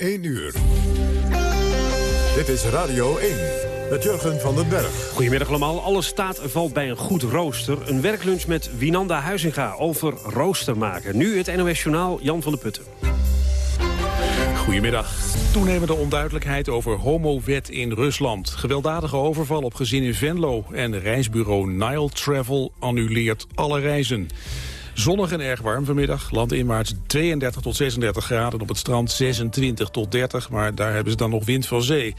1 uur. Dit is Radio 1 met Jurgen van den Berg. Goedemiddag allemaal. Alles staat en valt bij een goed rooster. Een werklunch met Winanda Huizinga over rooster maken. Nu het NOS Journaal Jan van der Putten. Goedemiddag. Toenemende onduidelijkheid over homowet in Rusland. Gewelddadige overval op gezin in Venlo. En reisbureau Nile Travel annuleert alle reizen. Zonnig en erg warm vanmiddag. Landinwaarts 32 tot 36 graden. Op het strand 26 tot 30. Maar daar hebben ze dan nog wind van zee.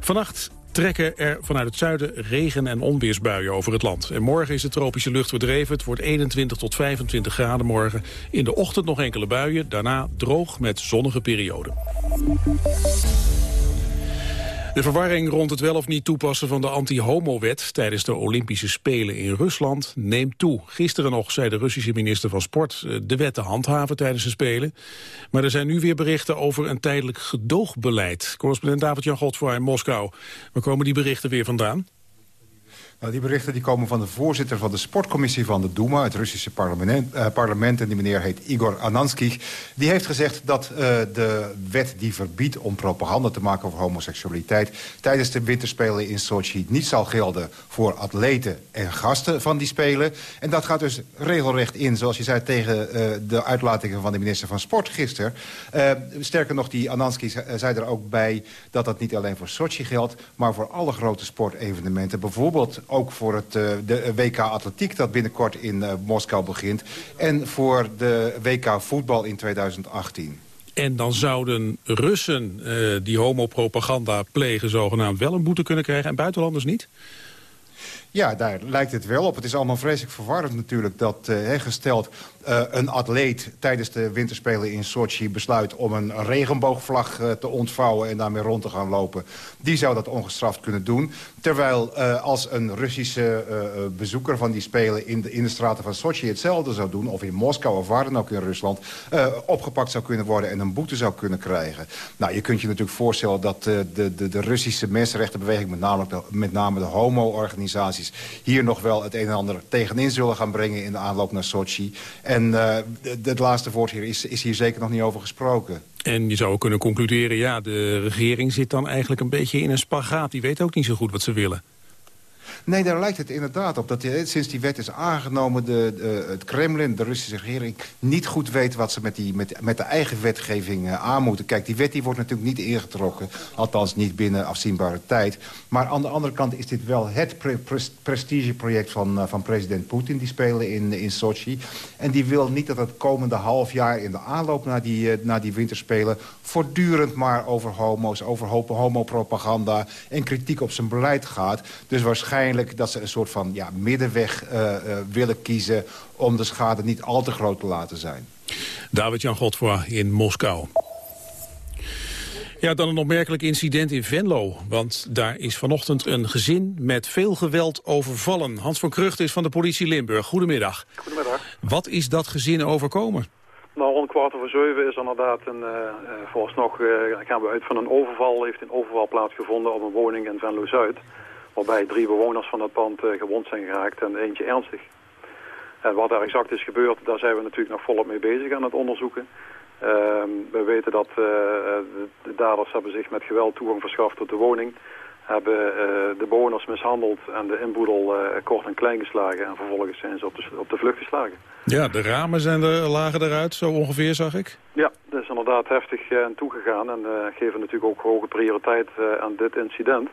Vannacht trekken er vanuit het zuiden regen- en onweersbuien over het land. En morgen is de tropische lucht verdreven. Het wordt 21 tot 25 graden morgen. In de ochtend nog enkele buien, daarna droog met zonnige perioden. De verwarring rond het wel of niet toepassen van de anti-homo-wet... tijdens de Olympische Spelen in Rusland neemt toe. Gisteren nog zei de Russische minister van Sport eh, de wet te handhaven tijdens de Spelen. Maar er zijn nu weer berichten over een tijdelijk gedoogbeleid. Correspondent David-Jan Godfroy in Moskou. Waar komen die berichten weer vandaan? Nou, die berichten komen van de voorzitter van de sportcommissie van de Duma... het Russische parlement, eh, parlement en die meneer heet Igor Ananskij. Die heeft gezegd dat uh, de wet die verbiedt om propaganda te maken over homoseksualiteit... tijdens de winterspelen in Sochi niet zal gelden voor atleten en gasten van die spelen. En dat gaat dus regelrecht in, zoals je zei, tegen uh, de uitlatingen van de minister van Sport gisteren. sterker nog, die Ananskij zei er ook bij dat dat niet alleen voor Sochi geldt... maar voor alle grote sportevenementen. Bijvoorbeeld ook voor het, uh, de WK Atletiek dat binnenkort in uh, Moskou begint. En voor de WK Voetbal in 2018. En dan zouden Russen uh, die homopropaganda plegen zogenaamd wel een boete kunnen krijgen en buitenlanders niet? Ja, daar lijkt het wel op. Het is allemaal vreselijk verwarrend natuurlijk dat uh, gesteld uh, een atleet tijdens de winterspelen in Sochi besluit om een regenboogvlag uh, te ontvouwen en daarmee rond te gaan lopen. Die zou dat ongestraft kunnen doen. Terwijl uh, als een Russische bezoeker van die spelen in de, in de straten van Sochi hetzelfde zou doen, of in Moskou of waar dan ook in Rusland, opgepakt zou kunnen worden en een boete zou kunnen krijgen. Nou, je kunt je natuurlijk voorstellen dat de, de, de Russische mensenrechtenbeweging, met name de, met name de homo-organisaties, hier nog wel het een en ander tegenin zullen gaan brengen in de aanloop naar Sochi. En het laatste woord hier is, is hier zeker nog niet over gesproken. En je zou kunnen concluderen, ja, de regering zit dan eigenlijk een beetje in een spagaat. Die weet ook niet zo goed wat ze willen. Nee, daar lijkt het inderdaad op. Dat sinds die wet is aangenomen, de, de, het Kremlin, de Russische regering... niet goed weet wat ze met, die, met, met de eigen wetgeving uh, aan moeten. Kijk, die wet die wordt natuurlijk niet ingetrokken. Althans niet binnen afzienbare tijd. Maar aan de andere kant is dit wel het pre pre prestigeproject van, uh, van president Poetin. Die spelen in, in Sochi. En die wil niet dat het komende half jaar in de aanloop naar die, naar die winterspelen... voortdurend maar over homo's, over homopropaganda... en kritiek op zijn beleid gaat. Dus waarschijnlijk dat ze een soort van ja, middenweg uh, uh, willen kiezen... om de schade niet al te groot te laten zijn. David-Jan Godfroy in Moskou. Ja, dan een opmerkelijk incident in Venlo. Want daar is vanochtend een gezin met veel geweld overvallen. Hans van Krucht is van de politie Limburg. Goedemiddag. Goedemiddag. Wat is dat gezin overkomen? Nou, rond kwart over zeven is inderdaad een, uh, vooralsnog uh, gaan we uit van een overval. heeft een overval plaatsgevonden op een woning in Venlo-Zuid waarbij drie bewoners van dat pand uh, gewond zijn geraakt en eentje ernstig. En wat er exact is gebeurd, daar zijn we natuurlijk nog volop mee bezig aan het onderzoeken. Uh, we weten dat uh, de daders hebben zich met geweld toegang verschaft tot de woning. Hebben uh, de bewoners mishandeld en de inboedel kort en klein geslagen. En vervolgens zijn ze op de, op de vlucht geslagen. Ja, de ramen zijn er, lagen eruit, zo ongeveer zag ik. Ja, dat is inderdaad heftig aan toegegaan. En geven natuurlijk ook hoge prioriteit aan dit incident.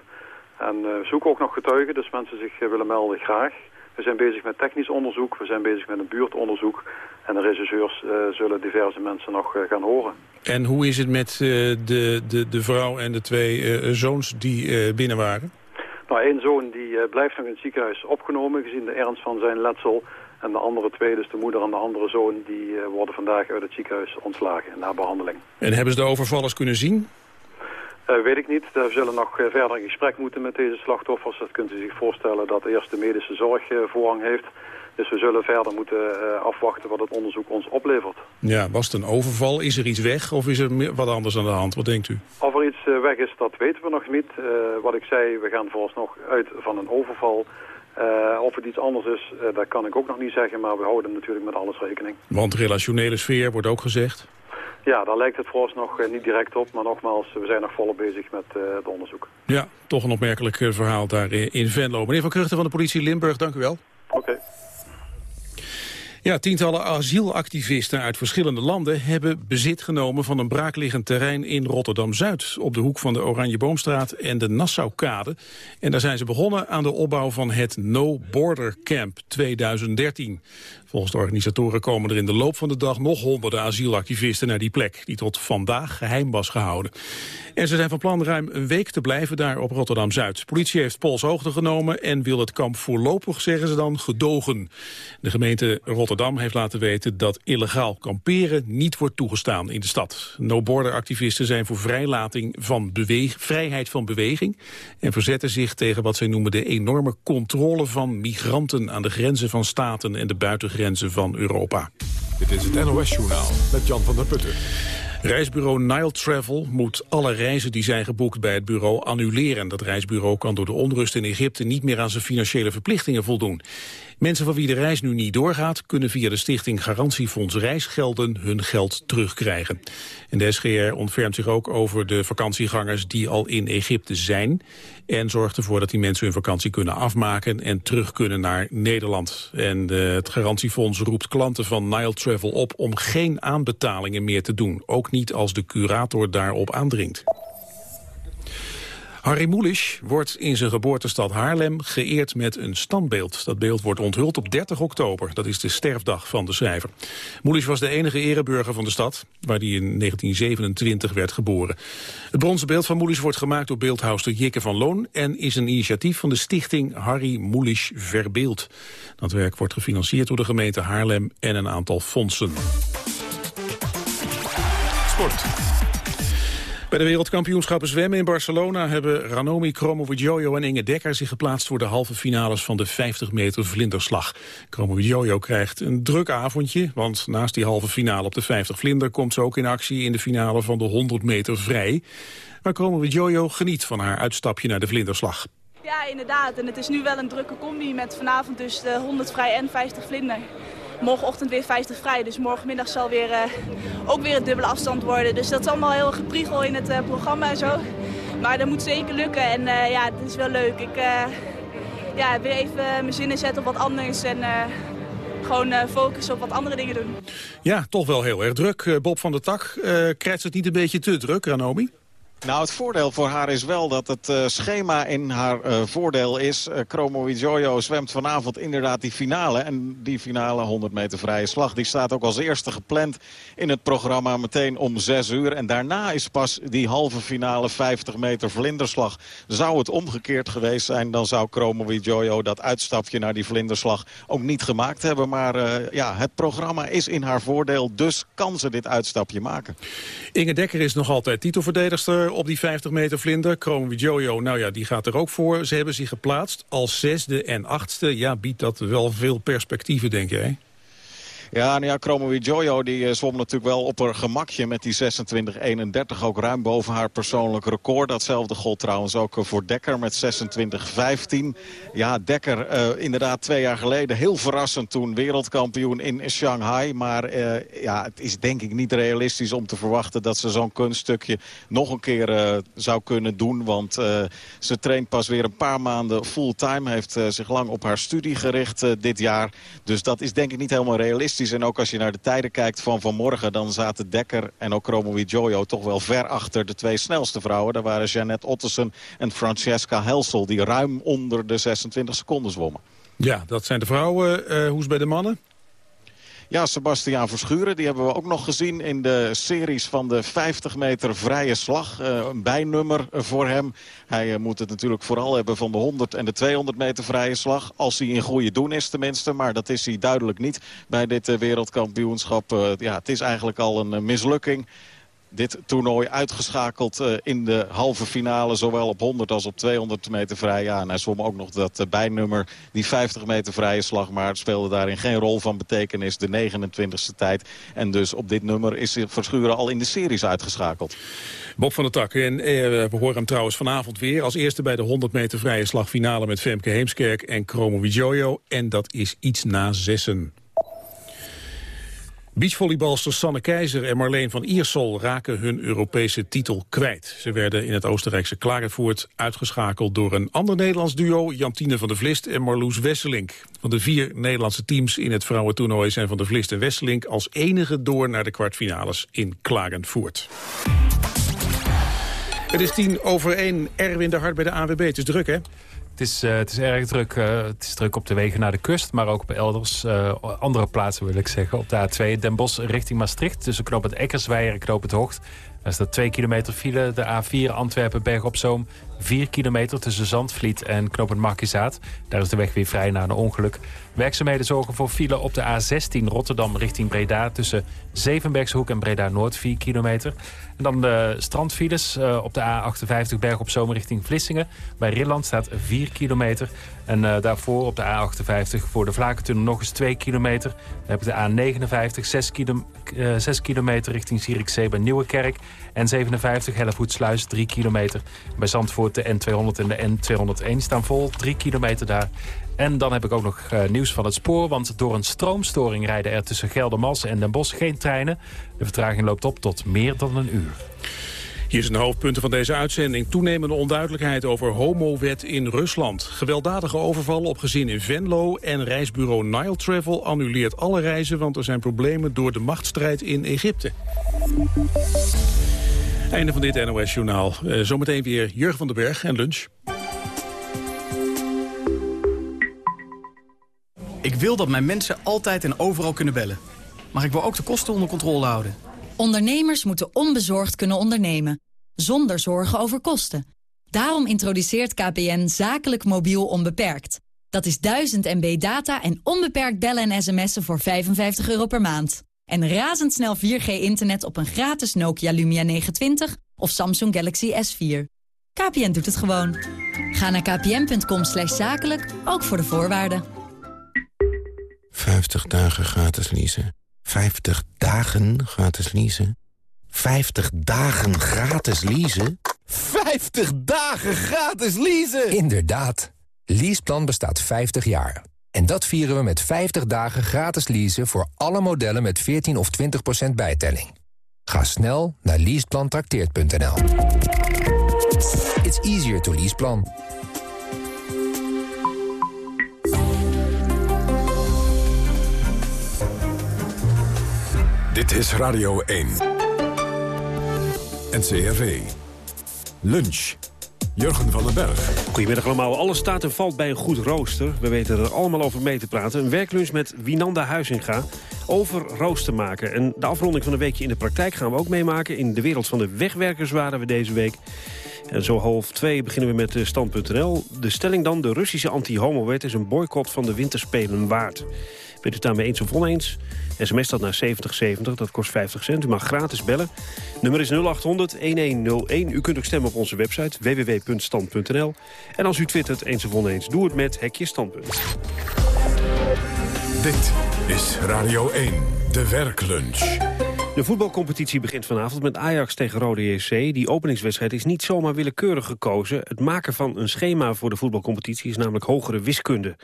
En we zoeken ook nog getuigen, dus mensen zich uh, willen melden graag. We zijn bezig met technisch onderzoek, we zijn bezig met een buurtonderzoek. En de regisseurs uh, zullen diverse mensen nog gaan horen. En hoe is het met de, de, de vrouw en de twee zoons die binnen waren? Nou, één zoon die blijft nog in het ziekenhuis opgenomen gezien de ernst van zijn letsel. En de andere twee, dus de moeder en de andere zoon, die worden vandaag uit het ziekenhuis ontslagen na behandeling. En hebben ze de overvallers kunnen zien? Uh, weet ik niet. We zullen nog uh, verder in gesprek moeten met deze slachtoffers. Dat kunt u zich voorstellen dat eerst de medische zorg uh, voorrang heeft. Dus we zullen verder moeten afwachten wat het onderzoek ons oplevert. Ja, was het een overval? Is er iets weg of is er wat anders aan de hand? Wat denkt u? Of er iets weg is, dat weten we nog niet. wat ik zei, we gaan vooralsnog uit van een overval. of het iets anders is, dat kan ik ook nog niet zeggen. Maar we houden natuurlijk met alles rekening. Want relationele sfeer wordt ook gezegd? Ja, daar lijkt het vooralsnog nog niet direct op. Maar nogmaals, we zijn nog volop bezig met het onderzoek. Ja, toch een opmerkelijk verhaal daar in Venlo. Meneer Van Kruchten van de politie Limburg, dank u wel. Oké. Ja, tientallen asielactivisten uit verschillende landen hebben bezit genomen van een braakliggend terrein in Rotterdam-Zuid. Op de hoek van de Oranjeboomstraat en de Nassaukade. En daar zijn ze begonnen aan de opbouw van het No Border Camp 2013. Volgens de organisatoren komen er in de loop van de dag nog honderden asielactivisten naar die plek, die tot vandaag geheim was gehouden. En ze zijn van plan ruim een week te blijven daar op Rotterdam-Zuid. Politie heeft polshoogte genomen en wil het kamp voorlopig, zeggen ze dan, gedogen. De gemeente Rotterdam heeft laten weten dat illegaal kamperen niet wordt toegestaan in de stad. No-border-activisten zijn voor vrijlating van vrijheid van beweging en verzetten zich tegen wat zij noemen de enorme controle van migranten aan de grenzen van staten en de buitengrenzen grenzen van Europa. Dit is het NOS-journaal met Jan van der Putten. Reisbureau Nile Travel moet alle reizen die zijn geboekt bij het bureau annuleren. Dat reisbureau kan door de onrust in Egypte niet meer aan zijn financiële verplichtingen voldoen. Mensen van wie de reis nu niet doorgaat... kunnen via de stichting Garantiefonds Reisgelden hun geld terugkrijgen. En de SGR ontfermt zich ook over de vakantiegangers die al in Egypte zijn... en zorgt ervoor dat die mensen hun vakantie kunnen afmaken... en terug kunnen naar Nederland. En het Garantiefonds roept klanten van Nile Travel op... om geen aanbetalingen meer te doen. Ook niet als de curator daarop aandringt. Harry Mulisch wordt in zijn geboortestad Haarlem geëerd met een standbeeld. Dat beeld wordt onthuld op 30 oktober. Dat is de sterfdag van de schrijver. Mulisch was de enige ereburger van de stad, waar hij in 1927 werd geboren. Het bronzen beeld van Mulisch wordt gemaakt door beeldhouster Jikke van Loon... en is een initiatief van de stichting Harry Mulisch Verbeeld. Dat werk wordt gefinancierd door de gemeente Haarlem en een aantal fondsen. Sport. Bij de wereldkampioenschappen zwemmen in Barcelona hebben Ranomi Kromowidjojo en Inge Dekker zich geplaatst voor de halve finales van de 50 meter vlinderslag. Kromowidjojo krijgt een druk avondje, want naast die halve finale op de 50 vlinder komt ze ook in actie in de finale van de 100 meter vrij. Maar Kromowidjojo geniet van haar uitstapje naar de vlinderslag. Ja, inderdaad. En het is nu wel een drukke combi met vanavond dus de 100 vrij en 50 vlinder morgenochtend weer 50 vrij. Dus morgenmiddag zal weer, uh, ook weer een dubbele afstand worden. Dus dat is allemaal heel gepriegel in het uh, programma en zo. Maar dat moet zeker lukken en uh, ja, het is wel leuk. Ik ja, wil even mijn zinnen zetten op wat anders en gewoon focussen op wat andere dingen doen. Ja, toch wel heel erg druk. Bob van der Tak, krijgt het niet een beetje te druk, Ranomi? Nou, het voordeel voor haar is wel dat het uh, schema in haar uh, voordeel is. Uh, Chromo Jojo zwemt vanavond inderdaad die finale. En die finale 100 meter vrije slag. Die staat ook als eerste gepland in het programma meteen om 6 uur. En daarna is pas die halve finale 50 meter vlinderslag. Zou het omgekeerd geweest zijn, dan zou Chromo Jojo dat uitstapje naar die vlinderslag ook niet gemaakt hebben. Maar ja, het programma is in haar voordeel. Dus kan ze dit uitstapje maken. Inge Dekker is nog altijd titelverdedigster op die 50 meter vlinder. Chrome Jojo, nou ja, die gaat er ook voor. Ze hebben zich geplaatst als zesde en achtste. Ja, biedt dat wel veel perspectieven, denk jij? Ja, nou ja, Jojo die uh, zwom natuurlijk wel op haar gemakje met die 26-31. Ook ruim boven haar persoonlijk record. Datzelfde gold trouwens ook voor Dekker met 26-15. Ja, Dekker uh, inderdaad twee jaar geleden heel verrassend toen wereldkampioen in Shanghai. Maar ja, het is denk ik niet realistisch om te verwachten dat ze zo'n kunststukje nog een keer zou kunnen doen. Want ze traint pas weer een paar maanden fulltime. Heeft zich lang op haar studie gericht dit jaar. Dus dat is denk ik niet helemaal realistisch. En ook als je naar de tijden kijkt van vanmorgen... dan zaten Dekker en ook Romo Jojo toch wel ver achter de twee snelste vrouwen. Daar waren Jeannette Ottersen en Francesca Helsel... die ruim onder de 26 seconden zwommen. Ja, dat zijn de vrouwen. Uh, hoe is het bij de mannen? Ja, Sebastiaan Verschuren, die hebben we ook nog gezien in de series van de 50 meter vrije slag. Uh, een bijnummer voor hem. Hij uh, moet het natuurlijk vooral hebben van de 100 en de 200 meter vrije slag. Als hij in goede doen is tenminste, maar dat is hij duidelijk niet bij dit uh, wereldkampioenschap. ja, het is eigenlijk al een mislukking dit toernooi uitgeschakeld uh, in de halve finale. Zowel op 100 als op 200 meter vrij. En hij zwom ook nog dat uh, bijnummer, die 50 meter vrije slag. Maar speelde daarin geen rol van betekenis. De 29e tijd. En dus op dit nummer is Verschuren al in de series uitgeschakeld. Bob van der Tak. En eh, we horen hem trouwens vanavond weer. Als eerste bij de 100 meter vrije slag finale met Femke Heemskerk en Chromo Widjojo. En dat is iets na zessen. Beachvolleybalsters Sanne Keizer en Marleen van Iersel raken hun Europese titel kwijt. Ze werden in het Oostenrijkse Klagenvoort uitgeschakeld door een ander Nederlands duo, Jantine van der Vlist en Marloes Wesselink. Van de vier Nederlandse teams in het vrouwentoernooi zijn van der Vlist en Wesselink als enige door naar de kwartfinales in Klagenvoort. Het is tien over één. Erwin de Hart bij de AWB. Het is druk, hè? Het is, uh, het is erg druk. Uh, het is druk op de wegen naar de kust, maar ook op elders uh, andere plaatsen wil ik zeggen. Op de A2 Den Bosch richting Maastricht tussen knoop het Eckersweijer en knoop het Hoogt. Daar staat 2 kilometer file. De A4 Antwerpen-Berg op Zoom. 4 kilometer tussen Zandvliet en knooppunt Markizaat. Daar is de weg weer vrij na een ongeluk. Werkzaamheden zorgen voor file op de A16 Rotterdam richting Breda... tussen Zevenbergshoek en Breda-Noord, 4 kilometer. En dan de strandfiles uh, op de A58 Berg op Zoom richting Vlissingen. Bij Rilland staat 4 kilometer. En uh, daarvoor op de A58 voor de Vlakentunnel nog eens 2 kilometer. Dan heb ik de A59 6, kilo, uh, 6 kilometer richting Zierikzee bij Nieuwekerk. En 57 Hellevoetsluis 3 kilometer. Bij Zandvoort de N200 en de N201 staan vol, 3 kilometer daar. En dan heb ik ook nog uh, nieuws van het spoor. Want door een stroomstoring rijden er tussen Geldermalsen en Den Bosch geen treinen. De vertraging loopt op tot meer dan een uur. Hier zijn de hoofdpunten van deze uitzending. Toenemende onduidelijkheid over homowet in Rusland. Gewelddadige overval op gezin in Venlo. En reisbureau Nile Travel annuleert alle reizen... want er zijn problemen door de machtsstrijd in Egypte. Einde van dit NOS-journaal. Uh, zometeen weer Jurgen van den Berg en lunch. Ik wil dat mijn mensen altijd en overal kunnen bellen. Maar ik wil ook de kosten onder controle houden. Ondernemers moeten onbezorgd kunnen ondernemen. Zonder zorgen over kosten. Daarom introduceert KPN zakelijk mobiel onbeperkt. Dat is 1000 MB data en onbeperkt bellen en sms'en voor 55 euro per maand. En razendsnel 4G-internet op een gratis Nokia Lumia 920 of Samsung Galaxy S4. KPN doet het gewoon. Ga naar kpn.com zakelijk, ook voor de voorwaarden. 50 dagen gratis leasen. 50 dagen gratis leasen. 50 dagen gratis leasen? 50 dagen gratis leasen! Inderdaad. Leaseplan bestaat 50 jaar. En dat vieren we met 50 dagen gratis leasen voor alle modellen met 14 of 20% bijtelling. Ga snel naar leaseplantrakteert.nl. It's easier to leaseplan. Dit is Radio 1. NCRV. Lunch. Jurgen van den Berg. Goedemiddag allemaal. Alles staat en valt bij een goed rooster. We weten er allemaal over mee te praten. Een werklunch met Winanda Huizinga over rooster maken. En de afronding van een weekje in de praktijk gaan we ook meemaken. In de wereld van de wegwerkers waren we deze week. En zo half twee beginnen we met stand.nl. De stelling dan, de Russische anti-homo-wet is een boycott van de winterspelen waard. Bent u het daarmee eens of oneens? SMS dat naar 7070, dat kost 50 cent. U mag gratis bellen. Nummer is 0800-1101. U kunt ook stemmen op onze website www.stand.nl. En als u twittert eens of oneens, doe het met Hekje Standpunt. Dit is Radio 1, de werklunch. De voetbalcompetitie begint vanavond met Ajax tegen Rode JC. Die openingswedstrijd is niet zomaar willekeurig gekozen. Het maken van een schema voor de voetbalcompetitie is namelijk hogere wiskunde.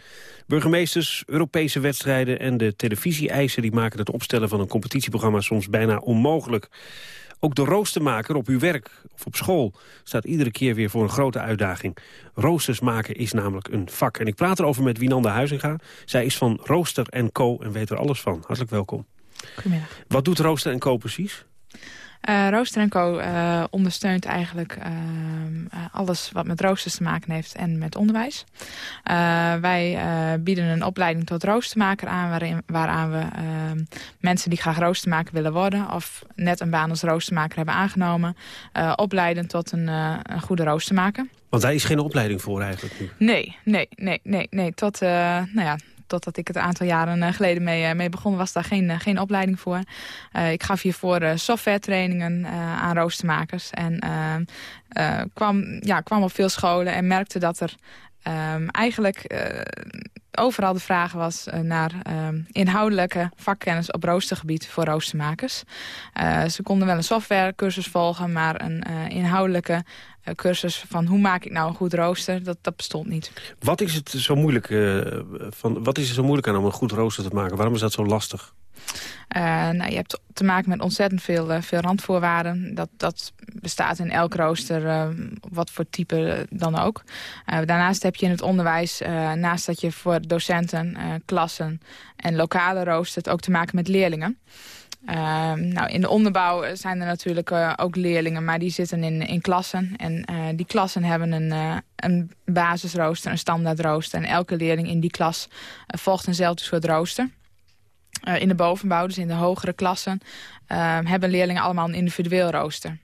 Burgemeesters, Europese wedstrijden en de televisie-eisen... die maken het opstellen van een competitieprogramma soms bijna onmogelijk. Ook de roostermaker op uw werk of op school staat iedere keer weer voor een grote uitdaging. Roosters maken is namelijk een vak. En ik praat erover met Winanda Huizinga. Zij is van Rooster Co. en weet er alles van. Hartelijk welkom. Goedemiddag. Wat doet Rooster Co. precies? Uh, Rooster Co. Uh, ondersteunt eigenlijk uh, alles wat met roosters te maken heeft en met onderwijs. wij bieden een opleiding tot roostermaker aan... Waarin, waaraan we mensen die graag roostermaker willen worden... of net een baan als roostermaker hebben aangenomen... opleiden tot een, een goede roostermaker. Want daar is geen opleiding voor eigenlijk nu? Nee, nee, nee, nee. nee. Tot, nou ja, totdat ik het een aantal jaren eh, geleden mee, eh, mee begon, was daar geen, eh, geen opleiding voor. ik gaf hiervoor software trainingen aan roostermakers. En kwam, ja, kwam op veel scholen en merkte dat er ehm, eigenlijk overal de vraag was naar ehm, inhoudelijke vakkennis op roostergebied voor roostermakers. ze konden wel een softwarecursus volgen, maar een inhoudelijke eh, cursus van hoe maak ik nou een goed rooster, dat, dat bestond niet. Wat is, het zo moeilijk, uh, van, wat is er zo moeilijk aan om een goed rooster te maken? Waarom is dat zo lastig? Uh, nou, je hebt te maken met ontzettend veel, uh, veel randvoorwaarden. Dat, dat bestaat in elk rooster, uh, wat voor type dan ook. daarnaast heb je in het onderwijs, naast dat je voor docenten, klassen en lokale roosters... ook te maken met leerlingen. Nou, in de onderbouw zijn er natuurlijk ook leerlingen, maar die zitten in, in klassen. En die klassen hebben een, een basisrooster, een standaardrooster. En elke leerling in die klas volgt eenzelfde soort rooster. Uh, in de bovenbouw, dus in de hogere klassen, uh, hebben leerlingen allemaal een individueel rooster.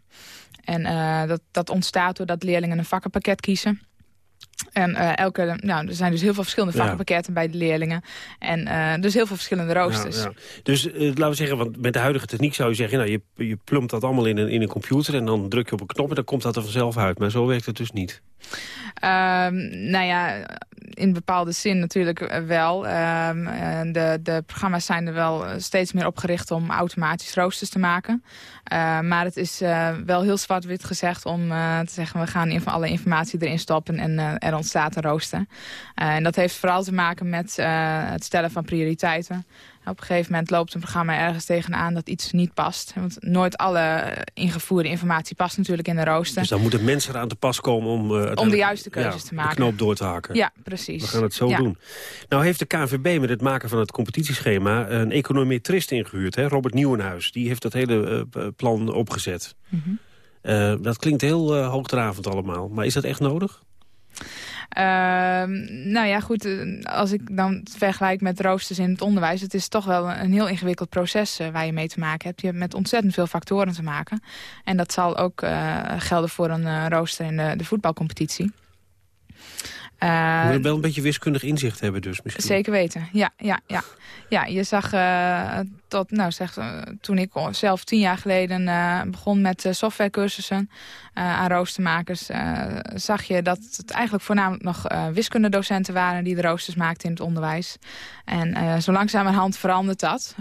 En uh, dat, dat ontstaat doordat leerlingen een vakkenpakket kiezen. En elke, nou, er zijn dus heel veel verschillende vakkenpakketten bij de leerlingen. En dus heel veel verschillende roosters. Ja, ja. Dus laten we zeggen, want met de huidige techniek zou je zeggen... Nou, je, je plumpt dat allemaal in een, in een computer en dan druk je op een knop... en dan komt dat er vanzelf uit. Maar zo werkt het dus niet. Ehm, nou ja, in bepaalde zin natuurlijk eh, wel. Ehm, eh, de, de programma's zijn er wel eh, steeds meer op gericht om automatisch roosters te maken. Uh, maar het is wel heel zwart-wit gezegd om te zeggen... we gaan in, alle informatie erin stoppen en er ontstaat een rooster. en dat heeft vooral te maken met het stellen van prioriteiten. Op een gegeven moment loopt een programma ergens tegenaan dat iets niet past. Want nooit alle ingevoerde informatie past natuurlijk in de rooster. Dus dan moeten mensen eraan te pas komen om... Uh, om de juiste keuzes te maken. de knoop door te haken. Ja, precies. We gaan het zo doen. Nou heeft de KNVB met het maken van het competitieschema... een econometrist ingehuurd, hè? Robert Nieuwenhuis. Die heeft dat hele uh, plan opgezet. Mm -hmm. uh, dat klinkt heel hoogdravend allemaal. Maar is dat echt nodig? Uh, nou ja, goed, eh, als ik dan vergelijk met roosters in het onderwijs... het is toch wel een heel ingewikkeld proces uh, waar je mee te maken hebt. Je hebt met ontzettend veel factoren te maken. En dat zal ook uh, gelden voor een rooster in de, de voetbalcompetitie. Uh, je moet wel een beetje wiskundig inzicht hebben dus misschien. Zeker weten, ja. ja, ja. ja je zag uh, tot, nou zeg, uh, toen ik zelf tien jaar geleden begon met softwarecursussen aan roostermakers... zag je dat het eigenlijk voornamelijk nog wiskundedocenten waren... die de roosters maakten in het onderwijs. En zo langzamerhand verandert dat.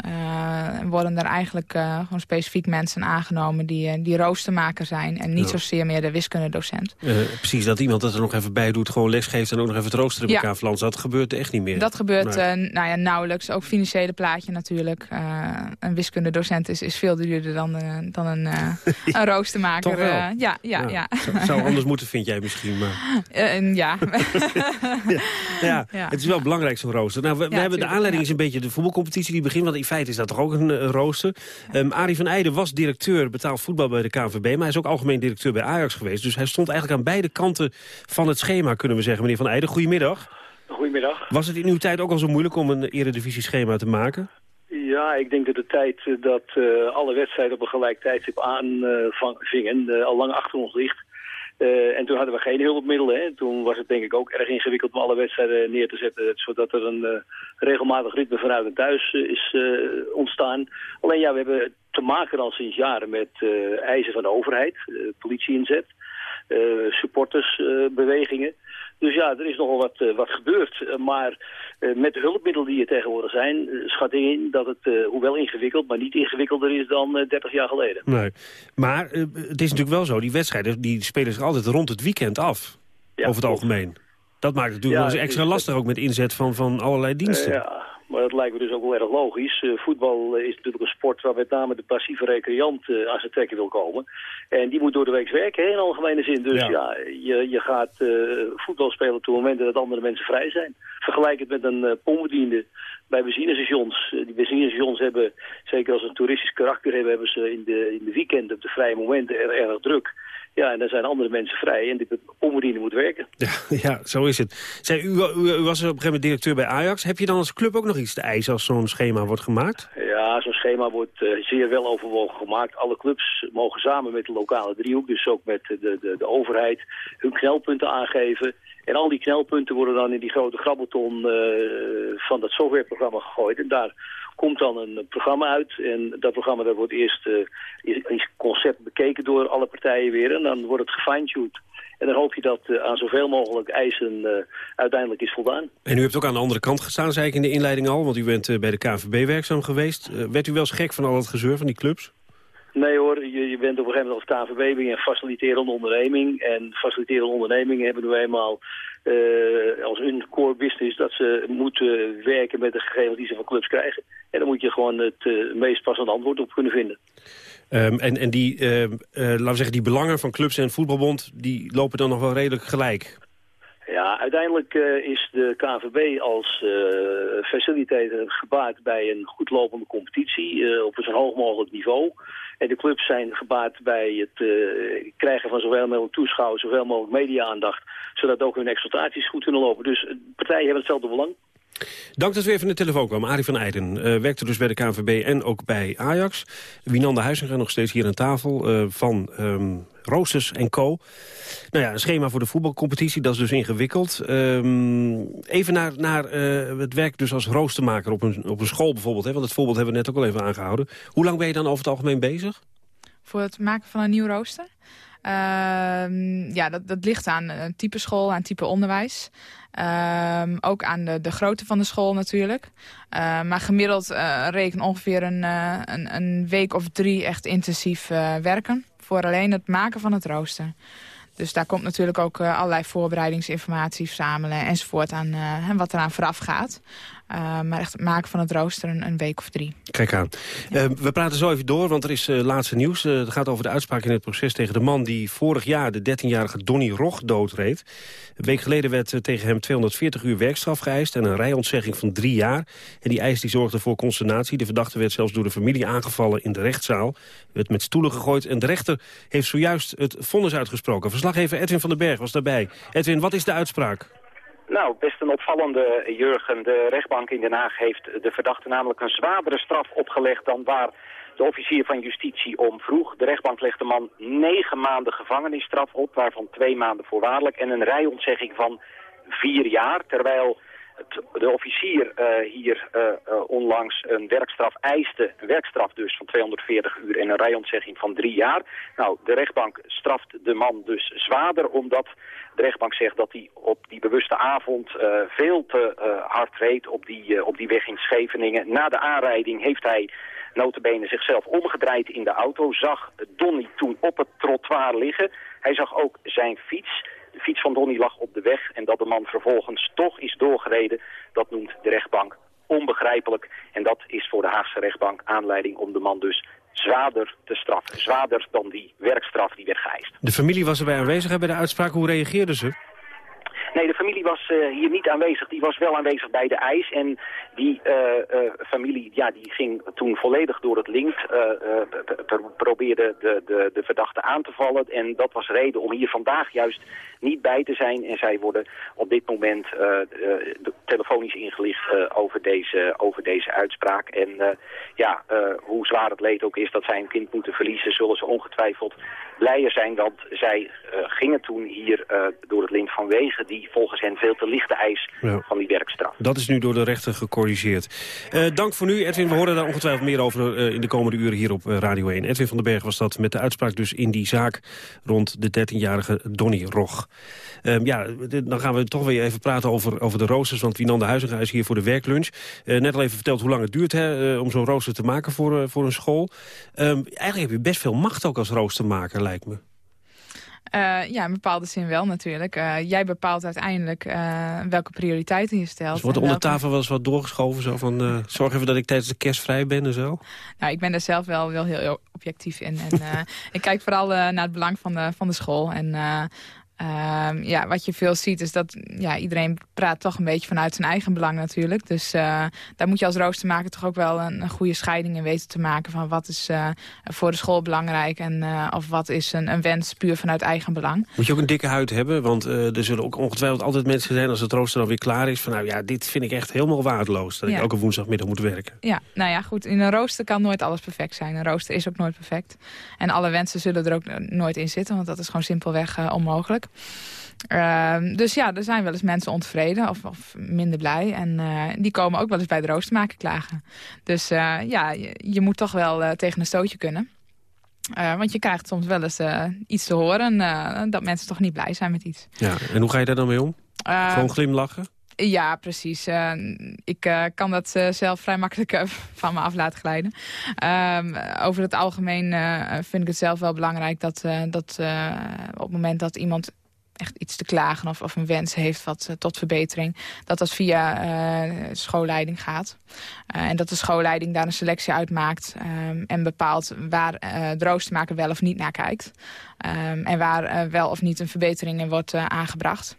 worden er eigenlijk gewoon specifiek mensen aangenomen die, die roostermaker zijn... en niet ja. zozeer meer de wiskundedocent. precies, dat iemand dat er nog even bij doet, gewoon lesgeeft en ook nog even het roosteren in elkaar ja. Dat gebeurt echt niet meer. Dat gebeurt nee. uh, nou ja, nauwelijks. Ook financiële plaatje natuurlijk. Uh, een wiskundedocent is, is veel duurder dan, uh, dan een, een roostermaker. ja, ja, ja. ja. Zou, zou anders moeten, vind jij misschien. Maar... ja. ja. ja. Het is wel belangrijk zo'n rooster. Nou, we, we hebben de aanleiding is een beetje de voetbalcompetitie die begint. Want in feite is dat toch ook een, een rooster. Um, Arie van Eijden was directeur betaald voetbal bij de KNVB. Maar hij is ook algemeen directeur bij Ajax geweest. Dus hij stond eigenlijk aan beide kanten van het schema, kunnen we zeggen, meneer Van Eijden. Goedemiddag. Goedemiddag. Was het in uw tijd ook al zo moeilijk om een eredivisie-schema te maken? Ja, ik denk dat de tijd dat uh, alle wedstrijden op een gelijk tijdstip aanvingen uh, al lang achter ons ligt. Uh, en toen hadden we geen hulpmiddelen. Hè. Toen was het denk ik ook erg ingewikkeld om alle wedstrijden neer te zetten. Zodat er een regelmatig ritme vanuit en thuis is ontstaan. Alleen ja, we hebben te maken al sinds jaren met eisen van de overheid. politie-inzet, supportersbewegingen. Dus ja, er is nogal wat, uh, wat gebeurd. Uh, maar uh, met de hulpmiddelen die er tegenwoordig zijn... schat ik in dat het, hoewel ingewikkeld... maar niet ingewikkelder is dan 30 jaar geleden. Nee, maar het is natuurlijk wel zo... die wedstrijden die spelen zich altijd rond het weekend af. Ja, over het algemeen. Dat maakt het natuurlijk ja, wel eens extra lastig... ook met inzet van, van allerlei diensten. ja, maar dat lijkt me dus ook wel erg logisch. Uh, voetbal is natuurlijk een sport waar met name de passieve recreant uh, aan zijn trekken wil komen. En die moet door de week werken, hè, in algemene zin. Dus ja, ja je, je gaat voetbal spelen op het moment dat andere mensen vrij zijn. Vergelijk het met een pombediende bij benzinestations. die benzinestations hebben, zeker als ze een toeristisch karakter hebben, hebben ze in de, in de weekend op de vrije momenten erg druk. Ja, en dan zijn andere mensen vrij en die onverdiende moet werken. Ja, ja, zo is het. Zij, u, u, u, was op een gegeven moment directeur bij Ajax. Heb je dan als club ook nog iets te eisen als zo'n schema wordt gemaakt? Ja, zo'n schema wordt uh, zeer wel overwogen gemaakt. Alle clubs mogen samen met de lokale driehoek, dus ook met de, de, de overheid, hun knelpunten aangeven. En al die knelpunten worden dan in die grote grabbelton uh, van dat softwareprogramma gegooid. En daar komt dan een programma uit. En dat programma dat wordt eerst uh, is concept bekeken door alle partijen weer. En dan wordt het gefine-tuned. En dan hoop je dat uh, aan zoveel mogelijk eisen uh, uiteindelijk is voldaan. En u hebt ook aan de andere kant gestaan, zei ik in de inleiding al. Want u bent uh, bij de KVB werkzaam geweest. werd u wel eens gek van al het gezeur van die clubs? Nee hoor, je, je bent op een gegeven moment als KVB ben je een faciliterende onderneming. En faciliterende ondernemingen hebben nu eenmaal als hun core business dat ze moeten werken met de gegevens die ze van clubs krijgen. En dan moet je gewoon het uh, meest passende antwoord op kunnen vinden. Um, en en die, uh, uh, laten we zeggen, die belangen van clubs en voetbalbond... die lopen dan nog wel redelijk gelijk? Ja, uiteindelijk uh, is de KVB als facilitator gebaat bij een goed lopende competitie op een zo hoog mogelijk niveau. En de clubs zijn gebaat bij het krijgen van zoveel mogelijk toeschouwers, zoveel mogelijk media-aandacht, zodat ook hun exploitaties goed kunnen lopen. Dus partijen hebben hetzelfde belang. Dank dat u even in de telefoon kwam. Arie van Eijden uh, werkte dus bij de KNVB en ook bij Ajax. Wienanda Huizinga nog steeds hier aan tafel uh, van um, Roosters en Co. Nou ja, een schema voor de voetbalcompetitie, dat is dus ingewikkeld. Um, even naar, naar uh, het werk dus als roostermaker op een, op een school bijvoorbeeld. Hè, want het voorbeeld hebben we net ook al even aangehouden. Hoe lang ben je dan over het algemeen bezig? Voor het maken van een nieuw rooster? Uh, ja, dat, dat ligt aan een type school, aan type onderwijs. Uh, ook aan de, de grootte van de school natuurlijk. Uh, maar gemiddeld uh, reken ongeveer een, uh, een, een, week of drie echt intensief werken. Voor alleen het maken van het rooster. Dus daar komt natuurlijk ook allerlei voorbereidingsinformatie verzamelen enzovoort aan wat eraan vooraf gaat. Uh, maar echt het maken van het rooster een, een week of drie. Kijk aan. Ja. Uh, we praten zo even door, want er is uh, laatste nieuws. het gaat over de uitspraak in het proces tegen de man... die vorig jaar de 13-jarige Donny Rog doodreed. Een week geleden werd tegen hem 240 uur werkstraf geëist... en een rijontzegging van drie jaar. En die eis die zorgde voor consternatie. De verdachte werd zelfs door de familie aangevallen in de rechtszaal. Werd met stoelen gegooid en de rechter heeft zojuist het vonnis uitgesproken. Verslaggever Edwin van den Berg was daarbij. Edwin, wat is de uitspraak? Nou, best een opvallende, Jurgen. De rechtbank in Den Haag heeft de verdachte namelijk een zwaardere straf opgelegd dan waar de officier van justitie om vroeg. De rechtbank legt de man negen maanden gevangenisstraf op, waarvan twee maanden voorwaardelijk en een rijontzegging van vier jaar. Terwijl de officier uh, hier uh, uh, onlangs een werkstraf eiste, een werkstraf dus van 240 uur en een rijontzegging van drie jaar. Nou, de rechtbank straft de man dus zwaarder omdat de rechtbank zegt dat hij op die bewuste avond veel te hard reed op die, op die weg in Scheveningen. Na de aanrijding heeft hij notabene zichzelf omgedraaid in de auto, zag Donny toen op het trottoir liggen. Hij zag ook zijn fiets. De fiets van Donny lag op de weg en dat de man vervolgens toch is doorgereden, dat noemt de rechtbank onbegrijpelijk. En dat is voor de Haagse rechtbank aanleiding om de man dus zwaarder te straffen. Zwaarder dan die werkstraf die werd geëist. De familie was erbij aanwezig bij de uitspraak. Hoe reageerden ze? Familie was uh, hier niet aanwezig. Die was wel aanwezig bij de ijs. En die uh, uh, familie ja, die ging toen volledig door het lint. probeerde de, de, de verdachte aan te vallen. En dat was reden om hier vandaag juist niet bij te zijn. En zij worden op dit moment telefonisch ingelicht over, deze, over deze uitspraak. En ja, hoe zwaar het leed ook is dat zij een kind moeten verliezen... zullen ze ongetwijfeld blijer zijn. Want zij gingen toen hier door het lint vanwege die volgens hen veel te lichte eis ja. van die werkstraf. Dat is nu door de rechter gecorrigeerd. Uh, dank voor nu, Edwin. We horen daar ongetwijfeld meer over in de komende uren hier op Radio 1. Edwin van den Berg was dat met de uitspraak dus in die zaak rond de 13-jarige Donny Rog. Ehm, ja, dan gaan we toch weer even praten over, over de roosters, want Wienande Huizinga is hier voor de werklunch. net al even verteld hoe lang het duurt hè, om zo'n rooster te maken voor, voor een school. Um, eigenlijk heb je best veel macht ook als roostermaker, lijkt me. Uh, ja, in bepaalde zin wel natuurlijk. Uh, jij bepaalt uiteindelijk uh, welke prioriteiten je stelt. Dus wordt er onder tafel wel eens wat doorgeschoven? Zo van, zorg even dat ik tijdens de kerst vrij ben en zo? Nou, ik ben daar zelf wel, wel heel objectief in. En ik kijk vooral naar het belang van de, van de school. En Uh, ja, wat je veel ziet is dat ja, iedereen praat toch een beetje vanuit zijn eigen belang natuurlijk. Dus uh, daar moet je als roostermaker toch ook wel een, een, goede scheiding in weten te maken. Van wat is uh, voor de school belangrijk en of wat is een, een, wens puur vanuit eigen belang. Moet je ook een dikke huid hebben? Want er zullen ook ongetwijfeld altijd mensen zijn als het rooster dan weer klaar is. Van nou ja, dit vind ik echt helemaal waardeloos. Dat ja. ik elke woensdagmiddag moet werken. Ja, nou ja goed. In een rooster kan nooit alles perfect zijn. Een rooster is ook nooit perfect. En alle wensen zullen er ook nooit in zitten. Want dat is gewoon simpelweg onmogelijk. Uh, dus ja, er zijn wel eens mensen ontevreden of, of minder blij. En uh, die komen ook wel eens bij de roostermaker klagen. Dus uh, ja, je, je, moet toch wel uh, tegen een stootje kunnen. want je krijgt soms wel eens iets te horen dat mensen toch niet blij zijn met iets. Ja, en hoe ga je daar dan mee om? Gewoon glimlachen? Ja, precies. Uh, ik uh, kan dat uh, zelf vrij makkelijk van me af laten glijden. Ehm, over het algemeen vind ik het zelf wel belangrijk dat, dat op het moment dat iemand echt iets te klagen of, of een wens heeft wat, tot verbetering... dat dat via schoolleiding gaat. en dat de schoolleiding daar een selectie uitmaakt... Um, en bepaalt waar de roostermaker wel of niet naar kijkt. En waar wel of niet een verbetering in wordt aangebracht.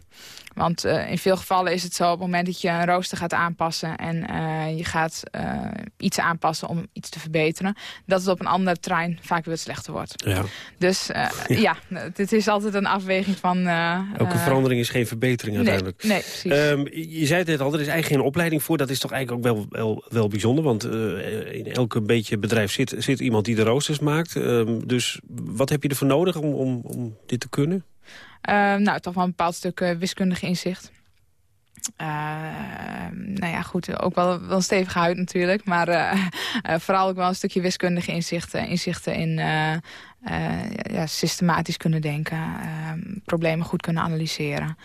Want uh, in veel gevallen is het zo op het moment dat je een rooster gaat aanpassen... en uh, je gaat uh, iets aanpassen om iets te verbeteren... dat het op een andere trein vaak weer slechter wordt. Ja. Dus ja. ja, het is altijd een afweging van... Elke verandering is geen verbetering uiteindelijk. Nee, nee precies. Um, je zei het net al, er is eigenlijk geen opleiding voor. Dat is toch eigenlijk ook wel, wel, wel bijzonder. Want in elke beetje bedrijf zit, zit iemand die de roosters maakt. Um, dus wat heb je ervoor nodig om, om, om dit te kunnen? Uh, nou, toch wel een bepaald stuk uh, wiskundig inzicht. Uh, nou ja, goed, ook wel, wel een stevige huid natuurlijk. Maar uh, vooral ook wel een stukje wiskundige inzichten. Inzichten in ja, systematisch kunnen denken. Ehm, problemen goed kunnen analyseren.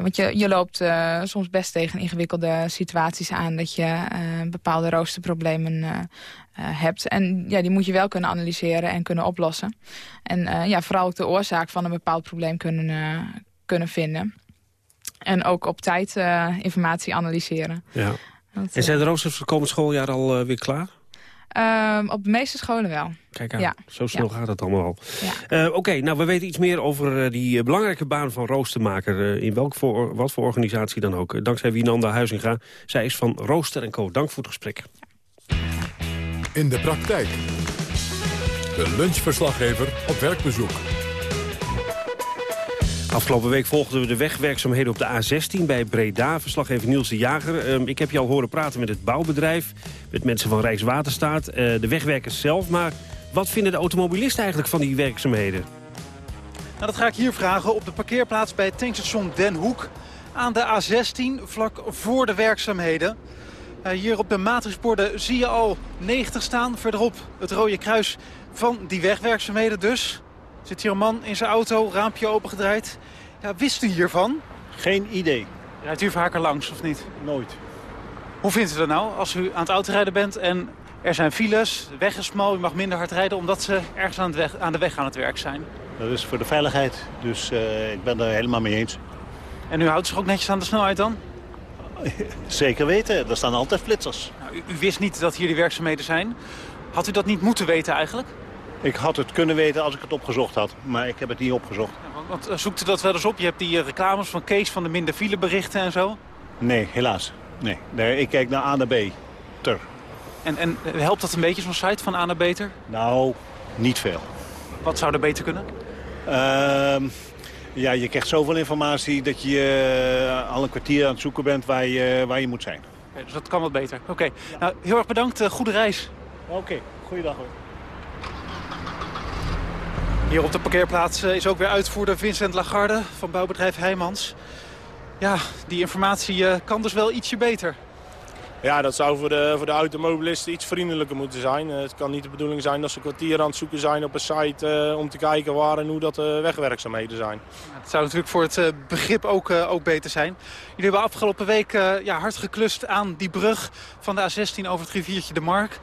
want je, je loopt soms best tegen ingewikkelde situaties aan... dat je bepaalde roosterproblemen uh, hebt. En ja, die moet je wel kunnen analyseren en kunnen oplossen. En uh, ja, vooral ook de oorzaak van een bepaald probleem kunnen, uh, kunnen vinden. En ook op tijd informatie analyseren. Ja. en zijn de roosters voor komend schooljaar al weer klaar? Ehm, op de meeste scholen wel. Kijk aan, ja. zo snel gaat het allemaal al. Ja. Oké, nou we weten iets meer over die belangrijke baan van roostermaker. in welk voor, wat voor organisatie dan ook. dankzij Wienanda Huizinga. Zij is van Rooster Co. Dank voor het gesprek in de praktijk. De lunchverslaggever op werkbezoek. Afgelopen week volgden we de wegwerkzaamheden op de A16 bij Breda. Verslaggever Niels de Jager. Ehm, ik heb je al horen praten met het bouwbedrijf, met mensen van Rijkswaterstaat, uh, de wegwerkers zelf. Maar wat vinden de automobilisten eigenlijk van die werkzaamheden? Nou, dat ga ik hier vragen op de parkeerplaats bij het tankstation Den Hoek. Aan de A16, vlak voor de werkzaamheden. Eh, hier op de matrixborden zie je al 90 staan. Verderop het rode kruis van die wegwerkzaamheden dus. Zit hier een man in zijn auto, raampje opengedraaid. Ja, wist u hiervan? Geen idee. Rijdt u vaker langs of niet? Nooit. Hoe vindt u dat nou als u aan het autorijden bent en er zijn files, de weg is smal, u mag minder hard rijden omdat ze ergens aan, weg, aan de weg aan het werk zijn? Dat is voor de veiligheid, dus uh, ik ben daar helemaal mee eens. En u houdt zich ook netjes aan de snelheid dan? Zeker weten, er staan altijd flitsers. Nou, u, u, wist niet dat hier die werkzaamheden zijn. Had u dat niet moeten weten eigenlijk? Ik had het kunnen weten als ik het opgezocht had, maar ik heb het niet opgezocht. Ja, want, want eh, zoekt u dat wel eens op? Je hebt die eh, reclames van Kees van de minder fileberichten en zo? Nee, helaas. Nee. nee ik kijk naar A naar B. Ter. En, en eh, helpt dat een beetje, zo'n site van A naar Beter? Nou, niet veel. Wat zou er beter kunnen? Ehm ja, je krijgt zoveel informatie dat je uh, al een kwartier aan het zoeken bent waar je, waar je moet zijn. Okay, dus dat kan wat beter. Oké, nou, heel erg bedankt. Uh, goede reis. Oké, okay. goeiedag hoor. Hier op de parkeerplaats uh, is ook weer uitvoerder Vincent Lagarde van bouwbedrijf Heijmans. Ja, die informatie kan dus wel ietsje beter. Ja, dat zou voor de, voor de automobilisten iets vriendelijker moeten zijn. Het kan niet de bedoeling zijn dat ze kwartier aan het zoeken zijn op een site... Uh, om te kijken waar en hoe dat uh, wegwerkzaamheden zijn. Het zou natuurlijk voor het uh, begrip ook, ook beter zijn. Jullie hebben afgelopen week ja, hard geklust aan die brug van de A16 over het riviertje de Mark.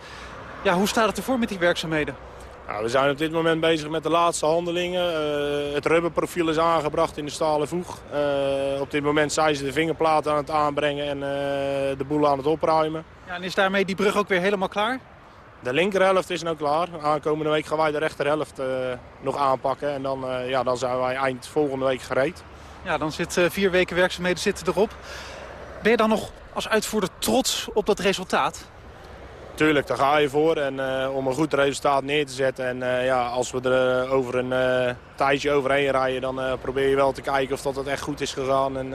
Ja, hoe staat het ervoor met die werkzaamheden? Nou, we zijn op dit moment bezig met de laatste handelingen. Uh, het rubberprofiel is aangebracht in de stalen voeg. Uh, op dit moment zijn ze de vingerplaten aan het aanbrengen en uh, de boel aan het opruimen. Ja, en is daarmee die brug ook weer helemaal klaar? De linkerhelft is nu klaar. Aankomende week gaan wij de rechterhelft nog aanpakken. En dan, ja, dan zijn wij eind volgende week gereed. Ja, dan zit vier weken werkzaamheden zitten erop. Ben je dan nog als uitvoerder trots op dat resultaat? Tuurlijk, daar ga je voor. En uh, om een goed resultaat neer te zetten. En uh, ja, als we er uh, over een tijdje overheen rijden, dan probeer je wel te kijken of dat het echt goed is gegaan. En,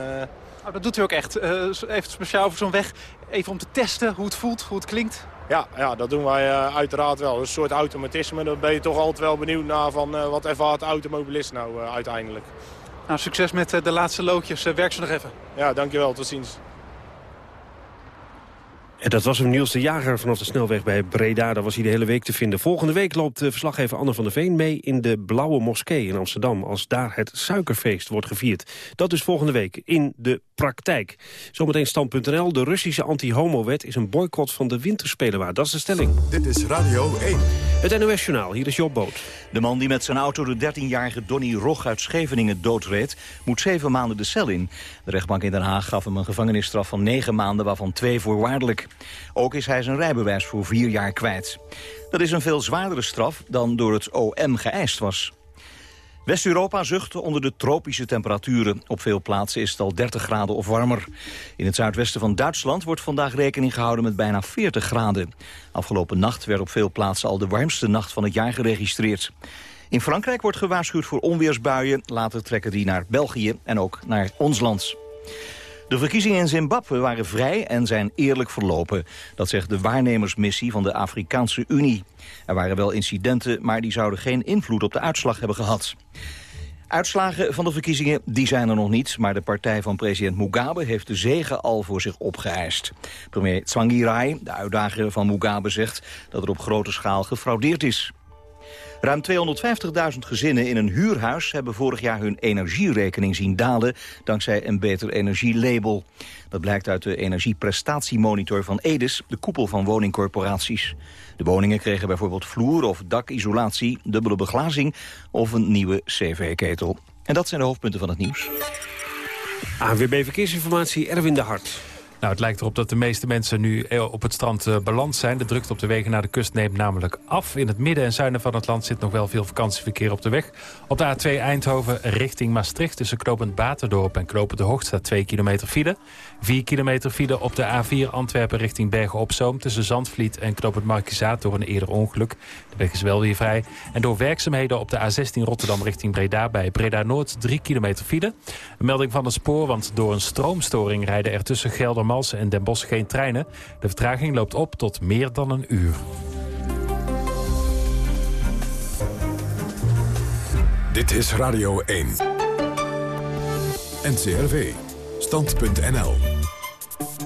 oh, dat doet u ook echt. even speciaal voor zo'n weg. Even om te testen hoe het voelt, hoe het klinkt. Ja, ja dat doen wij uiteraard wel. Een soort automatisme. Daar ben je toch altijd wel benieuwd naar van wat ervaart de automobilist nou uiteindelijk. Nou, succes met de laatste loodjes. werk ze nog even. Ja, dankjewel. Tot ziens. En dat was hem Niels de Jager vanaf de snelweg bij Breda. Daar was hij de hele week te vinden. Volgende week loopt de verslaggever Anne van der Veen mee... in de Blauwe Moskee in Amsterdam... als daar het suikerfeest wordt gevierd. Dat is volgende week in de praktijk. Zometeen stand.nl. De Russische anti-homo-wet is een boycott van de winterspelen waar. Dat is de stelling. Dit is Radio 1. Het NOS-journaal. Hier is Job Boot. De man die met zijn auto de 13-jarige Donny Rog uit Scheveningen doodreed... moet zeven maanden de cel in. De rechtbank in Den Haag gaf hem een gevangenisstraf van negen maanden... waarvan twee voorwaardelijk. Ook is hij zijn rijbewijs voor vier jaar kwijt. Dat is een veel zwaardere straf dan door het OM geëist was. West-Europa zucht onder de tropische temperaturen. Op veel plaatsen is het al 30 graden of warmer. In het zuidwesten van Duitsland wordt vandaag rekening gehouden met bijna 40 graden. Afgelopen nacht werd op veel plaatsen al de warmste nacht van het jaar geregistreerd. In Frankrijk wordt gewaarschuwd voor onweersbuien. Later trekken die naar België en ook naar ons land. De verkiezingen in Zimbabwe waren vrij en zijn eerlijk verlopen. Dat zegt de waarnemersmissie van de Afrikaanse Unie. Er waren wel incidenten, maar die zouden geen invloed op de uitslag hebben gehad. Uitslagen van de verkiezingen die zijn er nog niet... maar de partij van president Mugabe heeft de zegen al voor zich opgeëist. Premier Tsvangirai, de uitdager van Mugabe, zegt dat er op grote schaal gefraudeerd is. Ruim 250.000 gezinnen in een huurhuis hebben vorig jaar hun energierekening zien dalen dankzij een beter energielabel. Dat blijkt uit de energieprestatiemonitor van Edes, de koepel van woningcorporaties. De woningen kregen bijvoorbeeld vloer- of dakisolatie, dubbele beglazing of een nieuwe cv-ketel. En dat zijn de hoofdpunten van het nieuws. ANWB Verkeersinformatie, Erwin de Hart. Nou, het lijkt erop dat de meeste mensen nu eh, op het strand uh, beland zijn. De drukte op de wegen naar de kust neemt namelijk af. In het midden en zuiden van het land zit nog wel veel vakantieverkeer op de weg. Op de A2 Eindhoven richting Maastricht tussen Knopend Baterdorp en Knopend de Hoogst staat 2 kilometer file. 4 kilometer file op de A4 Antwerpen richting Bergen op Zoom tussen Zandvliet en Markizaat door een eerder ongeluk. De weg is wel weer vrij. En door werkzaamheden op de A16 Rotterdam richting Breda bij Breda Noord 3 kilometer file. Een melding van de spoor, want door een stroomstoring rijden er tussen Gelder Malsen en Den Bosch geen treinen. De vertraging loopt op tot meer dan een uur. Dit is Radio 1. NCRV. Stand.nl.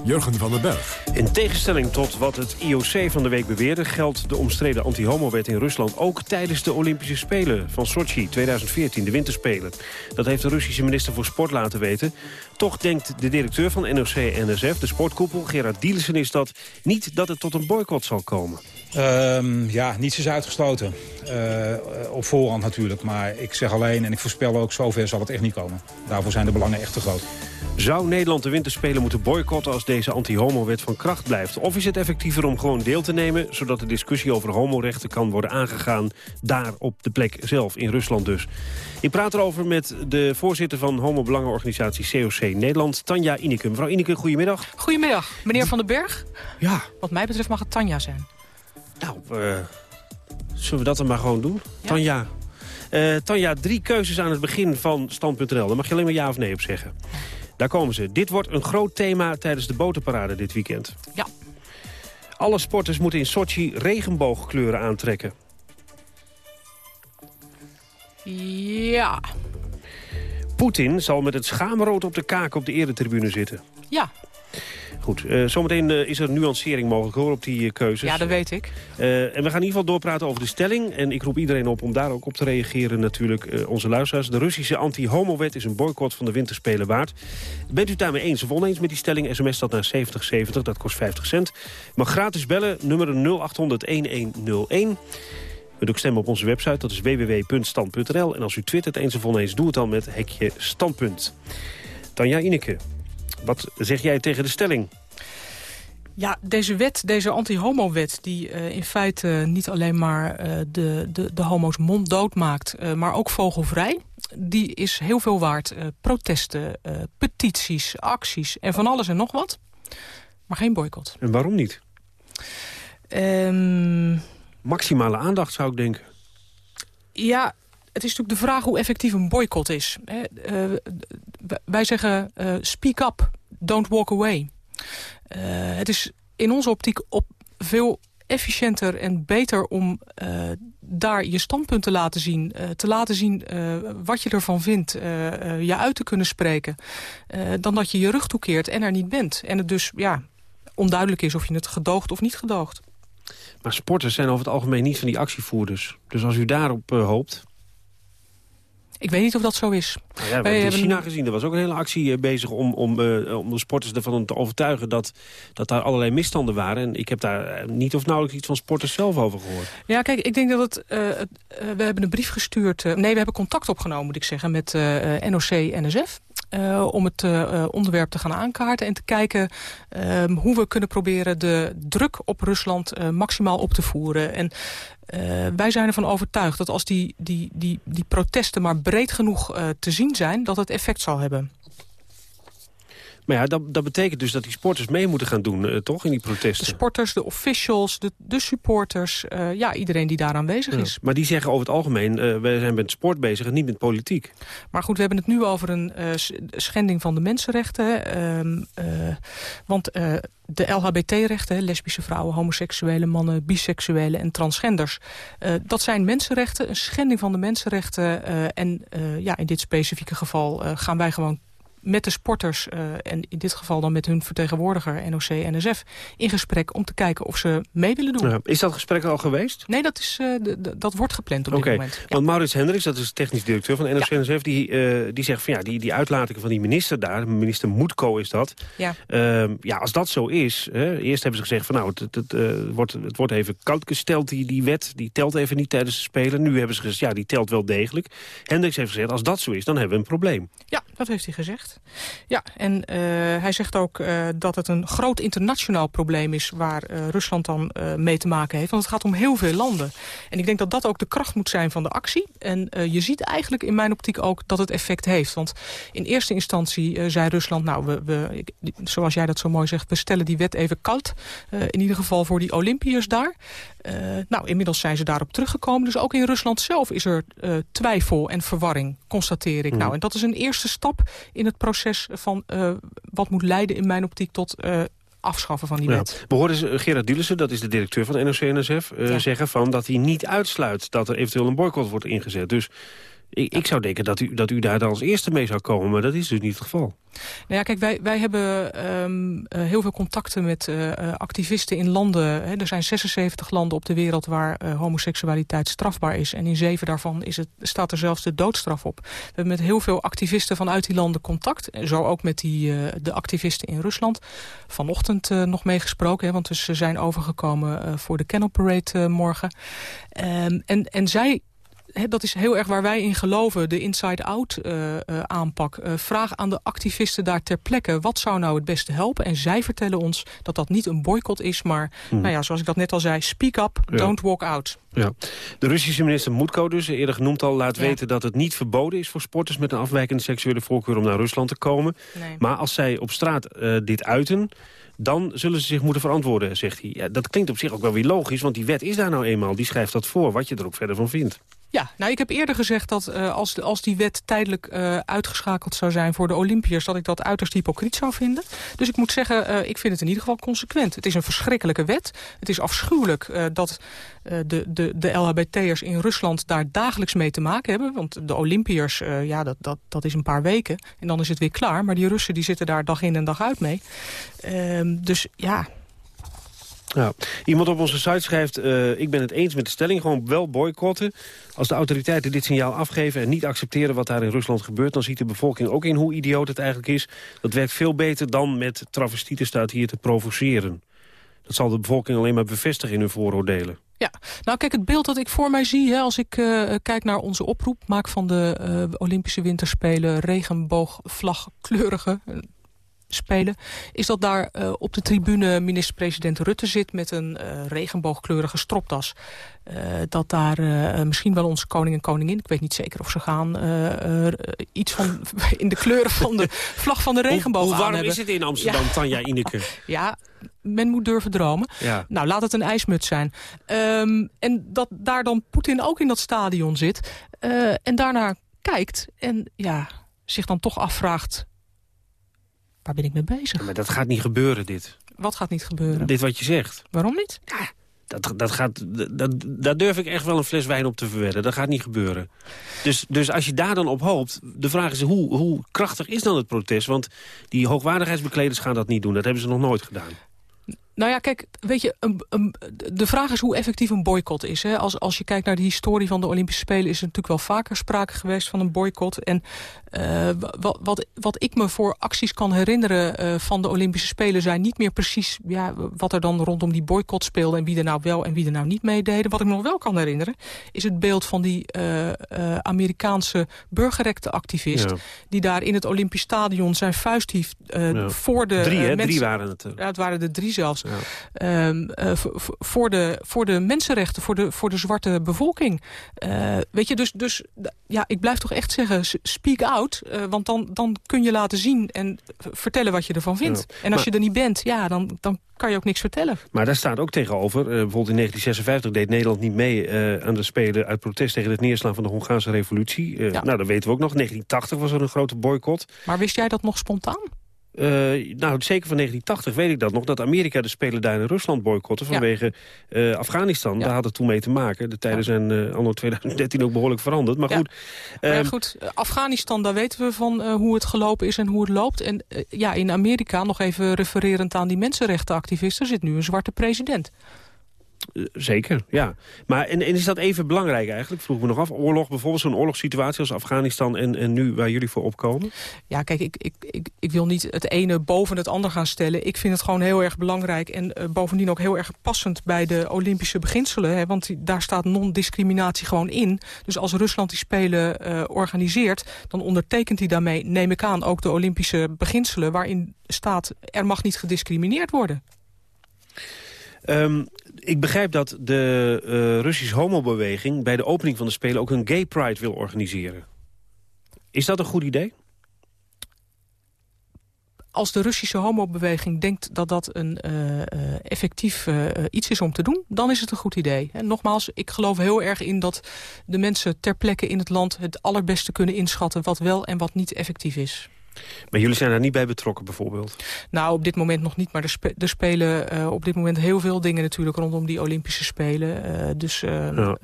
Jurgen van den Berg. In tegenstelling tot wat het IOC van de week beweerde... geldt de omstreden anti-homo-wet in Rusland ook tijdens de Olympische Spelen van Sochi 2014, de Winterspelen. Dat heeft de Russische minister voor Sport laten weten. Toch denkt de directeur van NOC-NSF, de sportkoepel, Gerard Dielissen is dat... niet dat het tot een boycott zal komen. Um, ja, niets is uitgesloten. Uh, op voorhand natuurlijk. Maar ik zeg alleen en ik voorspel ook, zover zal het echt niet komen. Daarvoor zijn de belangen echt te groot. Zou Nederland de winterspelen moeten boycotten als deze anti-homo-wet van kracht blijft? Of is het effectiever om gewoon deel te nemen... zodat de discussie over homorechten kan worden aangegaan... daar op de plek zelf, in Rusland dus? Ik praat erover met de voorzitter van homo-belangenorganisatie COC Nederland... Tanja Ineke. Mevrouw Ineke, goedemiddag. Goedemiddag. Meneer Van den Berg? Ja. Wat mij betreft mag het Tanja zijn. Nou, uh, zullen we dat dan maar gewoon doen? Ja. Tanja. Uh, Tanja, drie keuzes aan het begin van Stand.nl. Daar mag je alleen maar ja of nee op zeggen. Daar komen ze. Dit wordt een groot thema tijdens de botenparade dit weekend. Ja. Alle sporters moeten in Sochi regenboogkleuren aantrekken. Ja. Poetin zal met het schaamrood op de kaak op de eretribune zitten. Ja. Goed, uh, zometeen uh, is er nuancering mogelijk hoor, op die uh, keuzes. Ja, dat weet ik. en we gaan in ieder geval doorpraten over de stelling. En ik roep iedereen op om daar ook op te reageren natuurlijk. onze luisteraars. De Russische anti-homo-wet is een boycott van de winterspelen waard. Bent u daarmee eens of oneens met die stelling? SMS dat naar 7070, dat kost 50 cent. Mag gratis bellen, nummer 0800-1101. U ook stemmen op onze website, dat is www.stand.nl. En als u twittert eens of oneens, doe het dan met hekje standpunt. Tanja Ineke, wat zeg jij tegen de stelling? Ja, deze wet, deze anti-homo-wet... die uh, in feite niet alleen maar uh, de, de, de homo's monddood maakt... Uh, maar ook vogelvrij, die is heel veel waard. protesten, petities, acties en van alles en nog wat. Maar geen boycott. En waarom niet? Um... Maximale aandacht, zou ik denken. Ja, het is natuurlijk de vraag hoe effectief een boycott is. Uh, wij zeggen uh, speak up, don't walk away. Uh, het is in onze optiek op veel efficiënter en beter om daar je standpunt te laten zien. te laten zien wat je ervan vindt. je uit te kunnen spreken. dan dat je je rug toekeert en er niet bent. En het dus ja, onduidelijk is of je het gedoogt of niet gedoogt. Maar sporters zijn over het algemeen niet van die actievoerders. Dus als u daarop hoopt... Ik weet niet of dat zo is. Nou ja, we hebben in China gezien, er was ook een hele actie uh, bezig om, om, uh, om de sporters ervan te overtuigen dat, dat daar allerlei misstanden waren. En ik heb daar niet of nauwelijks iets van sporters zelf over gehoord. Ja, kijk, ik denk dat het... we hebben een brief gestuurd... nee, we hebben contact opgenomen, moet ik zeggen, met NOC-NSF. Uh, om het uh, onderwerp te gaan aankaarten en te kijken uh, hoe we kunnen proberen de druk op Rusland maximaal op te voeren. En wij zijn ervan overtuigd dat als die, die, die, die protesten maar breed genoeg te zien zijn, dat het effect zal hebben. Maar ja, dat, dat betekent dus dat die sporters mee moeten gaan doen, uh, toch, in die protesten? De sporters, de officials, de, de supporters, uh, ja, iedereen die daar aanwezig is. maar die zeggen over het algemeen, we zijn met sport bezig en niet met politiek. Maar goed, we hebben het nu over een schending van de mensenrechten. Ehm, want de LHBT-rechten, lesbische vrouwen, homoseksuele mannen, biseksuelen en transgenders. Uh, dat zijn mensenrechten, een schending van de mensenrechten. Uh, en uh, ja, in dit specifieke geval gaan wij gewoon met de sporters, uh, en in dit geval dan met hun vertegenwoordiger NOC-NSF... in gesprek om te kijken of ze mee willen doen. Ja, is dat gesprek al geweest? Nee, dat, is, uh, dat wordt gepland op dit moment. Ja. Want Maurits Hendricks, dat is technisch directeur van NOC-NSF... Die, uh, die zegt van ja, die, die uitlatingen van die minister daar... minister Moetko is dat. Ja, ehm, ja als dat zo is... Hè, eerst hebben ze gezegd van nou, het, het, het wordt, het wordt even koud gesteld, die, die wet. Die telt even niet tijdens de Spelen. Nu hebben ze gezegd, ja, die telt wel degelijk. Hendricks heeft gezegd, als dat zo is, dan hebben we een probleem. Ja, dat heeft hij gezegd. Ja, en uh, hij zegt ook uh, dat het een groot internationaal probleem is... waar uh, Rusland dan mee te maken heeft. Want het gaat om heel veel landen. En ik denk dat dat ook de kracht moet zijn van de actie. En je ziet eigenlijk in mijn optiek ook dat het effect heeft. Want in eerste instantie zei Rusland... nou, we, we, zoals jij dat zo mooi zegt, we stellen die wet even koud. in ieder geval voor die Olympiërs daar. nou, inmiddels zijn ze daarop teruggekomen. Dus ook in Rusland zelf is er twijfel en verwarring, constateer ik. Mm. Nou, en dat is een eerste stap in het proces van uh, wat moet leiden in mijn optiek tot uh, afschaffen van die wet. Ja. We hoorden Gerard Dielissen, dat is de directeur van NOC-NSF... Uh, ja. zeggen van dat hij niet uitsluit dat er eventueel een boycott wordt ingezet. Dus ik, ik zou denken dat u, dat u daar dan als eerste mee zou komen, maar dat is dus niet het geval. Nou ja, kijk, wij, wij hebben um, uh, heel veel contacten met uh, activisten in landen. Hè. Er zijn 76 landen op de wereld waar uh, homoseksualiteit strafbaar is. En in zeven daarvan is het, staat er zelfs de doodstraf op. We hebben met heel veel activisten vanuit die landen contact. Zo ook met die, de activisten in Rusland. Vanochtend nog meegesproken, want dus ze zijn overgekomen voor de Kennel Parade morgen. Um, en, en zij He, dat is heel erg waar wij in geloven, de inside-out uh, uh, aanpak. Uh, vraag aan de activisten daar ter plekke, wat zou nou het beste helpen? En zij vertellen ons dat dat niet een boycott is, maar hmm. nou ja, zoals ik dat net al zei, speak up, ja. don't walk out. Ja. De Russische minister Moetko dus, eerder genoemd al, laat ja. weten dat het niet verboden is voor sporters met een afwijkende seksuele voorkeur om naar Rusland te komen. Nee. Maar als zij op straat dit uiten, dan zullen ze zich moeten verantwoorden, zegt hij. Ja, dat klinkt op zich ook wel weer logisch, want die wet is daar nou eenmaal. Die schrijft dat voor, wat je er ook verder van vindt. Ja, nou ik heb eerder gezegd dat uh, als, als die wet tijdelijk uh, uitgeschakeld zou zijn voor de Olympiërs... dat ik dat uiterst hypocriet zou vinden. Dus ik moet zeggen, uh, ik vind het in ieder geval consequent. Het is een verschrikkelijke wet. Het is afschuwelijk dat de, de, de LHBT'ers in Rusland daar dagelijks mee te maken hebben. Want de Olympiërs, ja, dat, dat, dat is een paar weken. En dan is het weer klaar. Maar die Russen die zitten daar dag in en dag uit mee. Ehm, dus ja... Ja. Iemand op onze site schrijft, uh, ik ben het eens met de stelling, gewoon wel boycotten. Als de autoriteiten dit signaal afgeven en niet accepteren wat daar in Rusland gebeurt... dan ziet de bevolking ook in hoe idioot het eigenlijk is. Dat werkt veel beter dan met travestieten staat hier te provoceren. Dat zal de bevolking alleen maar bevestigen in hun vooroordelen. Ja, nou kijk, het beeld dat ik voor mij zie... Hè, als ik uh, kijk naar onze oproep... maak van de uh, Olympische Winterspelen regenboogvlagkleurige spelen... is dat daar uh, op de tribune minister-president Rutte zit... met een uh, regenboogkleurige stropdas. Uh, dat daar misschien wel onze koning en koningin... ik weet niet zeker of ze gaan... iets van in de kleuren van de vlag van de regenboog Hoe, hoe warm is het in Amsterdam, ja. Tanja Ineke? ja, men moet durven dromen. Ja. Nou, laat het een ijsmuts zijn. Um, en dat daar dan Poetin ook in dat stadion zit... en daarna kijkt en ja, zich dan toch afvraagt waar ben ik mee bezig? Ja, maar dat gaat niet gebeuren, dit. Wat gaat niet gebeuren? Dit wat je zegt. Waarom niet? Ja, dat, dat gaat, dat, daar durf ik echt wel een fles wijn op te verwedden. Dat gaat niet gebeuren. Dus, dus als je daar dan op hoopt... de vraag is, hoe, hoe krachtig is dan het protest? Want die hoogwaardigheidsbekleders gaan dat niet doen. Dat hebben ze nog nooit gedaan. Nou ja, kijk, weet je, een, een, de vraag is hoe effectief een boycott is. Hè? Als, als je kijkt naar de historie van de Olympische Spelen... is er natuurlijk wel vaker sprake geweest van een boycott. En uh, wat, wat, wat ik me voor acties kan herinneren uh, van de Olympische Spelen... zijn niet meer precies ja, wat er dan rondom die boycott speelde... en wie er nou wel en wie er nou niet meededen. Wat ik me nog wel kan herinneren... is het beeld van die uh, Amerikaanse burgerrechtenactivist... Ja. die daar in het Olympisch Stadion zijn vuist hief ja. voor de... Drie, hè? mensen, Drie waren het. Ja, het waren er drie zelfs. Ja. Um, voor, de, voor de mensenrechten, voor de, voor de zwarte bevolking. weet je, dus, dus ja, ik blijf toch echt zeggen, speak out... Uh, want dan, dan kun je laten zien en vertellen wat je ervan vindt. Ja. En als maar, je er niet bent, ja, dan, dan kan je ook niks vertellen. Maar daar staat ook tegenover, bijvoorbeeld in 1956 deed Nederland niet mee aan de Spelen... uit protest tegen het neerslaan van de Hongaarse revolutie. Ja. Nou, dat weten we ook nog. 1980 was er een grote boycott. Maar wist jij dat nog spontaan? Uh, nou, zeker van 1980 weet ik dat nog... dat Amerika de Spelen daar in Rusland boycotten vanwege ja. uh, Afghanistan. Ja. Daar had het toen mee te maken. De tijden ja. zijn uh, anno 2013 ook behoorlijk veranderd. Maar goed, maar ja, goed Afghanistan, daar weten we van hoe het gelopen is en hoe het loopt. En ja, in Amerika, nog even refererend aan die mensenrechtenactivisten... zit nu een zwarte president. Zeker, ja. Maar en, en, is dat even belangrijk eigenlijk? Vroeg me nog af. Oorlog, bijvoorbeeld zo'n oorlogssituatie als Afghanistan en, en nu waar jullie voor opkomen? Ja, kijk, ik, ik, ik, ik wil niet het ene boven het ander gaan stellen. Ik vind het gewoon heel erg belangrijk en uh, bovendien ook heel erg passend bij de Olympische beginselen. Hè, want daar staat non-discriminatie gewoon in. Dus als Rusland die Spelen uh, organiseert, dan ondertekent hij daarmee, neem ik aan, ook de Olympische beginselen waarin staat er mag niet gediscrimineerd worden. Um, ik begrijp dat de uh, Russische homobeweging... bij de opening van de Spelen ook een gay pride wil organiseren. Is dat een goed idee? Als de Russische homobeweging denkt dat dat een uh, uh, effectief iets is om te doen... dan is het een goed idee. En nogmaals, ik geloof heel erg in dat de mensen ter plekke in het land... het allerbeste kunnen inschatten wat wel en wat niet effectief is. Maar jullie zijn daar niet bij betrokken bijvoorbeeld? Nou, op dit moment nog niet. Maar er, spe er spelen uh, op dit moment heel veel dingen natuurlijk rondom die Olympische Spelen. Uh, dus uh, ja.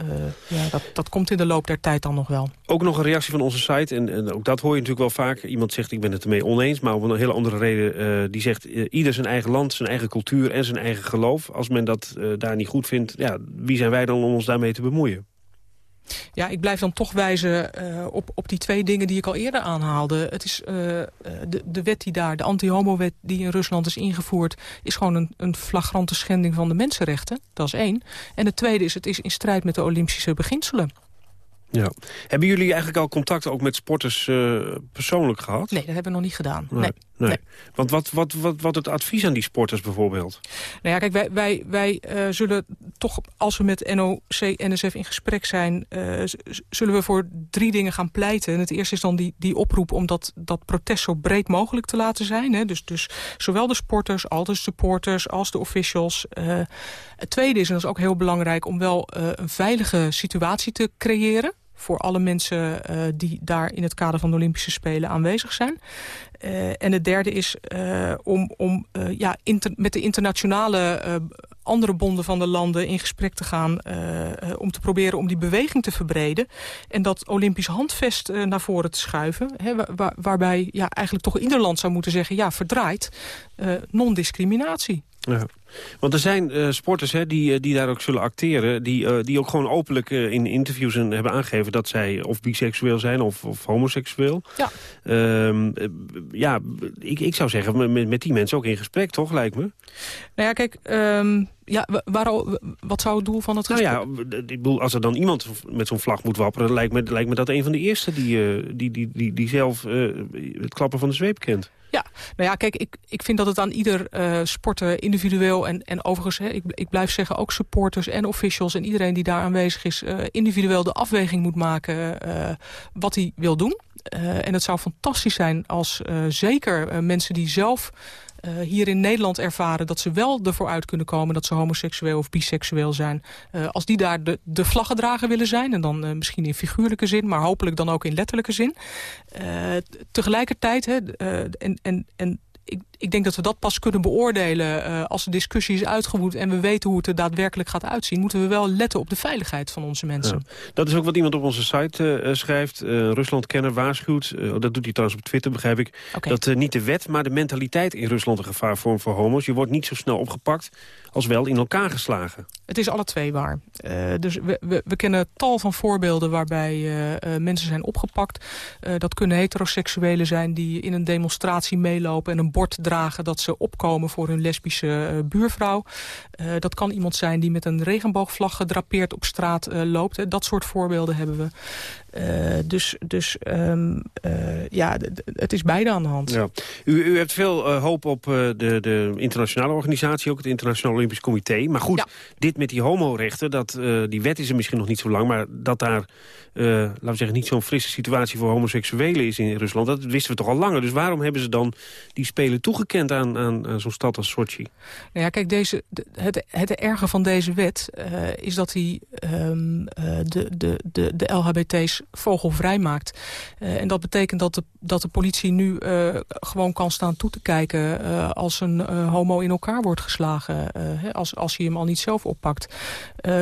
ja, dat, dat komt in de loop der tijd dan nog wel. Ook nog een reactie van onze site. En, en ook dat hoor je natuurlijk wel vaak. Iemand zegt, ik ben het ermee oneens. Maar op een hele andere reden. die zegt, ieder zijn eigen land, zijn eigen cultuur en zijn eigen geloof. Als men dat daar niet goed vindt, ja, wie zijn wij dan om ons daarmee te bemoeien? Ja, ik blijf dan toch wijzen uh, op, op die twee dingen die ik al eerder aanhaalde. Het is uh, de, de wet die daar, de anti-homo-wet die in Rusland is ingevoerd... is gewoon een, een flagrante schending van de mensenrechten. Dat is één. En het tweede is, het is in strijd met de Olympische beginselen. Ja. Hebben jullie eigenlijk al contact ook met sporters uh, persoonlijk gehad? Nee, dat hebben we nog niet gedaan. Nee. nee. nee. Want wat, wat, wat, wat het advies aan die sporters bijvoorbeeld? Nou ja, kijk, wij, wij, wij uh, zullen toch, als we met NOC, NSF in gesprek zijn... Uh, zullen we voor drie dingen gaan pleiten. En het eerste is dan die, die oproep om dat, dat protest zo breed mogelijk te laten zijn. Hè? Dus, dus zowel de sporters als de supporters als de officials. het tweede is, en dat is ook heel belangrijk... om wel een veilige situatie te creëren voor alle mensen uh, die daar in het kader van de Olympische Spelen aanwezig zijn. Uh, en het derde is uh, om, om ja, met de internationale andere bonden van de landen in gesprek te gaan... om te proberen om die beweging te verbreden. En dat Olympisch handvest naar voren te schuiven. Hè, waar, waarbij ja, eigenlijk toch ieder land zou moeten zeggen... ja, verdraait non-discriminatie. Ja. Want er zijn uh, sporters hè, die, uh, die daar ook zullen acteren... die, uh, die ook gewoon openlijk in interviews hebben aangegeven... dat zij of biseksueel zijn of, of homoseksueel. Ja, uh, ja ik, ik zou zeggen, met, met die mensen ook in gesprek, toch, lijkt me? Nou ja, kijk... Um... Ja, waar, wat zou het doel van het gesprek? Nou ja, ik bedoel, als er dan iemand met zo'n vlag moet wapperen... lijkt me, lijkt me dat een van de eerste die, die, die, die, die zelf het klappen van de zweep kent. Ja, nou ja, kijk, ik, ik vind dat het aan ieder uh, sporter individueel... en, en overigens, hè, ik, ik blijf zeggen, ook supporters en officials... en iedereen die daar aanwezig is, uh, individueel de afweging moet maken... Uh, wat hij wil doen. en het zou fantastisch zijn als zeker mensen die zelf... Uh, hier in Nederland ervaren dat ze wel ervoor uit kunnen komen... dat ze homoseksueel of biseksueel zijn. Uh, als die daar de, de vlaggedrager willen zijn... en dan uh, misschien in figuurlijke zin, maar hopelijk dan ook in letterlijke zin. tegelijkertijd, hè, en, en, en ik, ik denk dat we dat pas kunnen beoordelen uh, als de discussie is uitgevoerd... en we weten hoe het er daadwerkelijk gaat uitzien... moeten we wel letten op de veiligheid van onze mensen. Dat is ook wat iemand op onze site uh, schrijft. Uh, Rusland-kenner waarschuwt, dat doet hij trouwens op Twitter, begrijp ik... Okay. dat niet de wet, maar de mentaliteit in Rusland een gevaar vormt voor homo's. Je wordt niet zo snel opgepakt als wel in elkaar geslagen. Het is alle twee waar. dus we, we, we, kennen tal van voorbeelden waarbij mensen zijn opgepakt. dat kunnen heteroseksuelen zijn die in een demonstratie meelopen... en een bord dragen dat ze opkomen voor hun lesbische buurvrouw. dat kan iemand zijn die met een regenboogvlag gedrapeerd op straat loopt. Dat soort voorbeelden hebben we. Dus dus um, uh, ja, het is beide aan de hand. Ja. U, u hebt veel hoop op de, de internationale organisatie, ook het Internationaal Olympisch Comité. Maar goed, ja. dit met die homorechten, dat, die wet is er misschien nog niet zo lang... maar dat daar, laten we zeggen, niet zo'n frisse situatie voor homoseksuelen is in Rusland... dat wisten we toch al langer. Dus waarom hebben ze dan die Spelen toegekend aan, aan, zo'n stad als Sochi? Nou ja, kijk, deze, het, het erge van deze wet is dat hij um, de, de, de, de LHBT's vogelvrij maakt. Uh, en dat betekent dat de, dat de politie nu uh, gewoon kan staan toe te kijken... Uh, als een homo in elkaar wordt geslagen. als, als hij hem al niet zelf oppakt.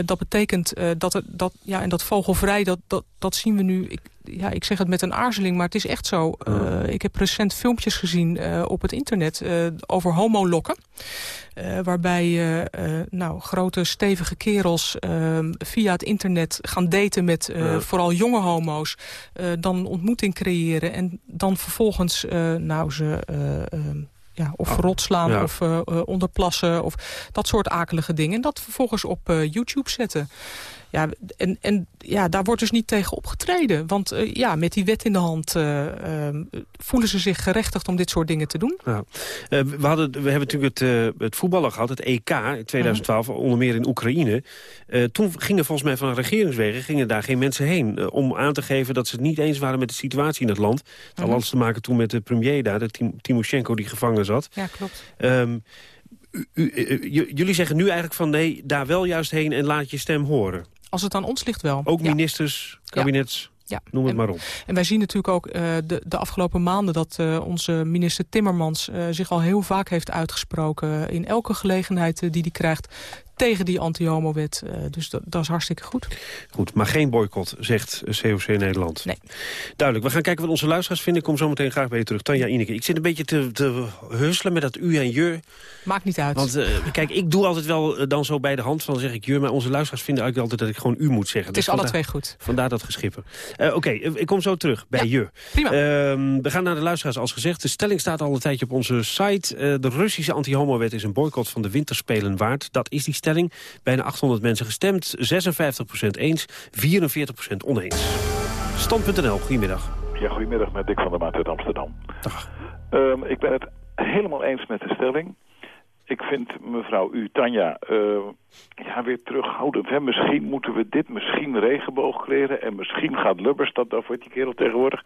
Dat betekent dat, er, dat, ja, en dat vogelvrij, dat, dat, dat zien we nu... Ik, ja, ik zeg het met een aarzeling, maar het is echt zo. Uh, ik heb recent filmpjes gezien op het internet over homolokken. waarbij nou, grote stevige kerels via het internet gaan daten met vooral jonge homo's. dan ontmoeting creëren en dan vervolgens nou, ze ja, of oh, rotslaan ja. of uh, onderplassen of dat soort akelige dingen. En dat vervolgens op uh, YouTube zetten. Ja, en, en ja, daar wordt dus niet tegen opgetreden. Want uh, ja, met die wet in de hand uh, uh, voelen ze zich gerechtigd om dit soort dingen te doen. Ja. we, hadden, we hebben natuurlijk het, het voetballen gehad, het EK in 2012, -huh. onder meer in Oekraïne. toen gingen volgens mij van regeringswegen gingen daar geen mensen heen. om aan te geven dat ze het niet eens waren met de situatie in het land. Het had -huh. alles te maken toen met de premier daar, de Tim Timoshenko die gevangen zat. Ja, klopt. Um, u, u, jullie zeggen nu eigenlijk van nee, daar wel juist heen en laat je stem horen. Als het aan ons ligt wel. Ook ministers, kabinets, ja. noem het en, maar op. En wij zien natuurlijk ook uh, de, de afgelopen maanden... dat uh, onze minister Timmermans uh, zich al heel vaak heeft uitgesproken... in elke gelegenheid die hij krijgt tegen die anti-homo-wet. Uh, dus dat, dat, is hartstikke goed. Goed, maar geen boycott, zegt COC Nederland. Nee. Duidelijk. We gaan kijken wat onze luisteraars vinden. Ik kom zo meteen graag bij je terug. Tanja Ineke, ik zit een beetje te, te husselen met dat u en je. Maakt niet uit. Want uh, kijk, ik doe altijd wel uh, dan zo bij de hand van zeg ik je. Maar onze luisteraars vinden eigenlijk altijd dat ik gewoon u moet zeggen. Het is dus alle twee goed. Vandaar dat geschipper. Oké, okay, ik kom zo terug bij ja, je. Prima. Ehm, we gaan naar de luisteraars als gezegd. De stelling staat al een tijdje op onze site. de Russische anti-homo-wet is een boycott van de winterspelen waard. Dat is die stelling. Bijna 800 mensen gestemd, 56% eens, 44% oneens. Stand.nl, goedemiddag. Ja, goedemiddag met Dick van der Maat uit Amsterdam. Dag. Um, ik ben het helemaal eens met de stelling. Ik vind mevrouw u, Tanja, uh, ja, weer terughoudend. Hè? Misschien moeten we dit misschien regenboog kleren... en misschien gaat Lubbers, dat, dat wordt die kerel tegenwoordig.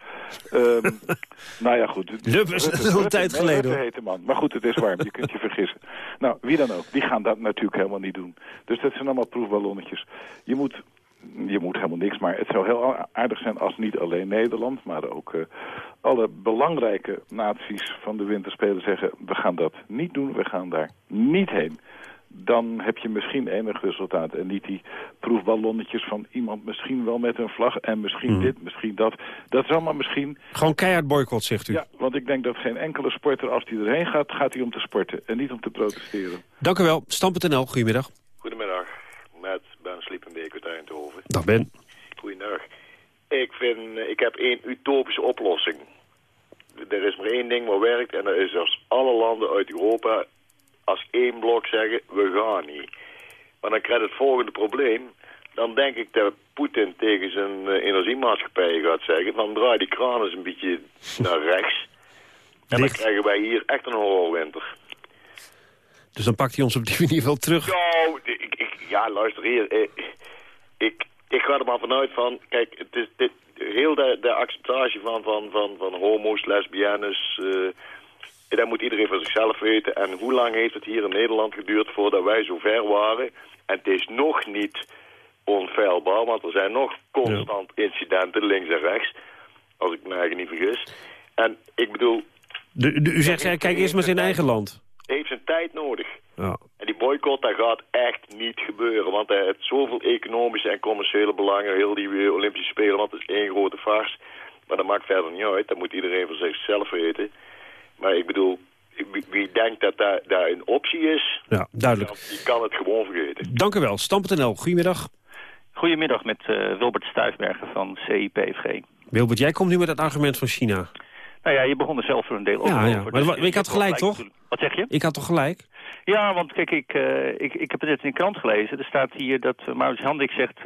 Um, nou ja, goed. Lubbers, dat is een tijd geleden. Hete man. Maar goed, het is warm, je kunt je vergissen. Nou, wie dan ook, die gaan dat natuurlijk helemaal niet doen. Dus dat zijn allemaal proefballonnetjes. Je moet je moet helemaal niks, maar het zou heel aardig zijn als niet alleen Nederland, maar ook uh, alle belangrijke naties van de winterspelen zeggen, we gaan dat niet doen, we gaan daar niet heen. Dan heb je misschien enig resultaat en niet die proefballonnetjes van iemand misschien wel met een vlag en misschien hmm. dit, misschien dat. Dat is allemaal misschien... Gewoon keihard boycott, zegt u? Ja, want ik denk dat geen enkele sporter, als hij erheen gaat, gaat hij om te sporten en niet om te protesteren. Dank u wel. Stam.nl, goedemiddag. Sliepenbeek uit Eindhoven. Dag Ben. Ik, vind, ik heb één utopische oplossing. Er is maar één ding wat werkt en dat is als alle landen uit Europa als één blok zeggen, we gaan niet. Maar dan krijg je het volgende probleem. Dan denk ik dat Poetin tegen zijn uh, energiemaatschappij gaat zeggen... van draai die kraan eens een beetje naar rechts. En dan krijgen wij hier echt een horrorwinter. Dus dan pakt hij ons op die manier wel terug? Ja, ik, ik, ja luister hier. Ik, eh, ik, ik ga er maar vanuit van... Kijk, het is, dit, heel de, de acceptatie van, van, van, van homo's, lesbiennes... Uh, dat moet iedereen voor zichzelf weten. En hoe lang heeft het hier in Nederland geduurd voordat wij zo ver waren? En het is nog niet onfeilbaar, want er zijn nog constant incidenten links en rechts. Als ik me eigenlijk niet vergis. En ik bedoel, De, de- u zegt, kijk eerst maar eens in eigen land. Heeft zijn tijd nodig. Ja. En die boycott, dat gaat echt niet gebeuren. Want hij heeft zoveel economische en commerciële belangen. Heel die Olympische Spelen, want het is één grote farce. Maar dat maakt verder niet uit. Dat moet iedereen voor zichzelf weten. Maar ik bedoel, wie, denkt dat daar, daar een optie is... Ja, duidelijk. die kan het gewoon vergeten. Dank u wel. Stam.nl, goedemiddag. Goedemiddag met eh, Wilbert Stuifbergen van CIPFG. Wilbert, jij komt nu met het argument van China. Nou ja, je begon er zelf voor een deel over. Ja, Maar, dus ik had gelijk, toch? Wat zeg je? Ik had toch gelijk? Ja, want kijk, ik, eh, ik, ik heb het net in de krant gelezen. Er staat hier dat uh, Maurits Handik zegt... eh,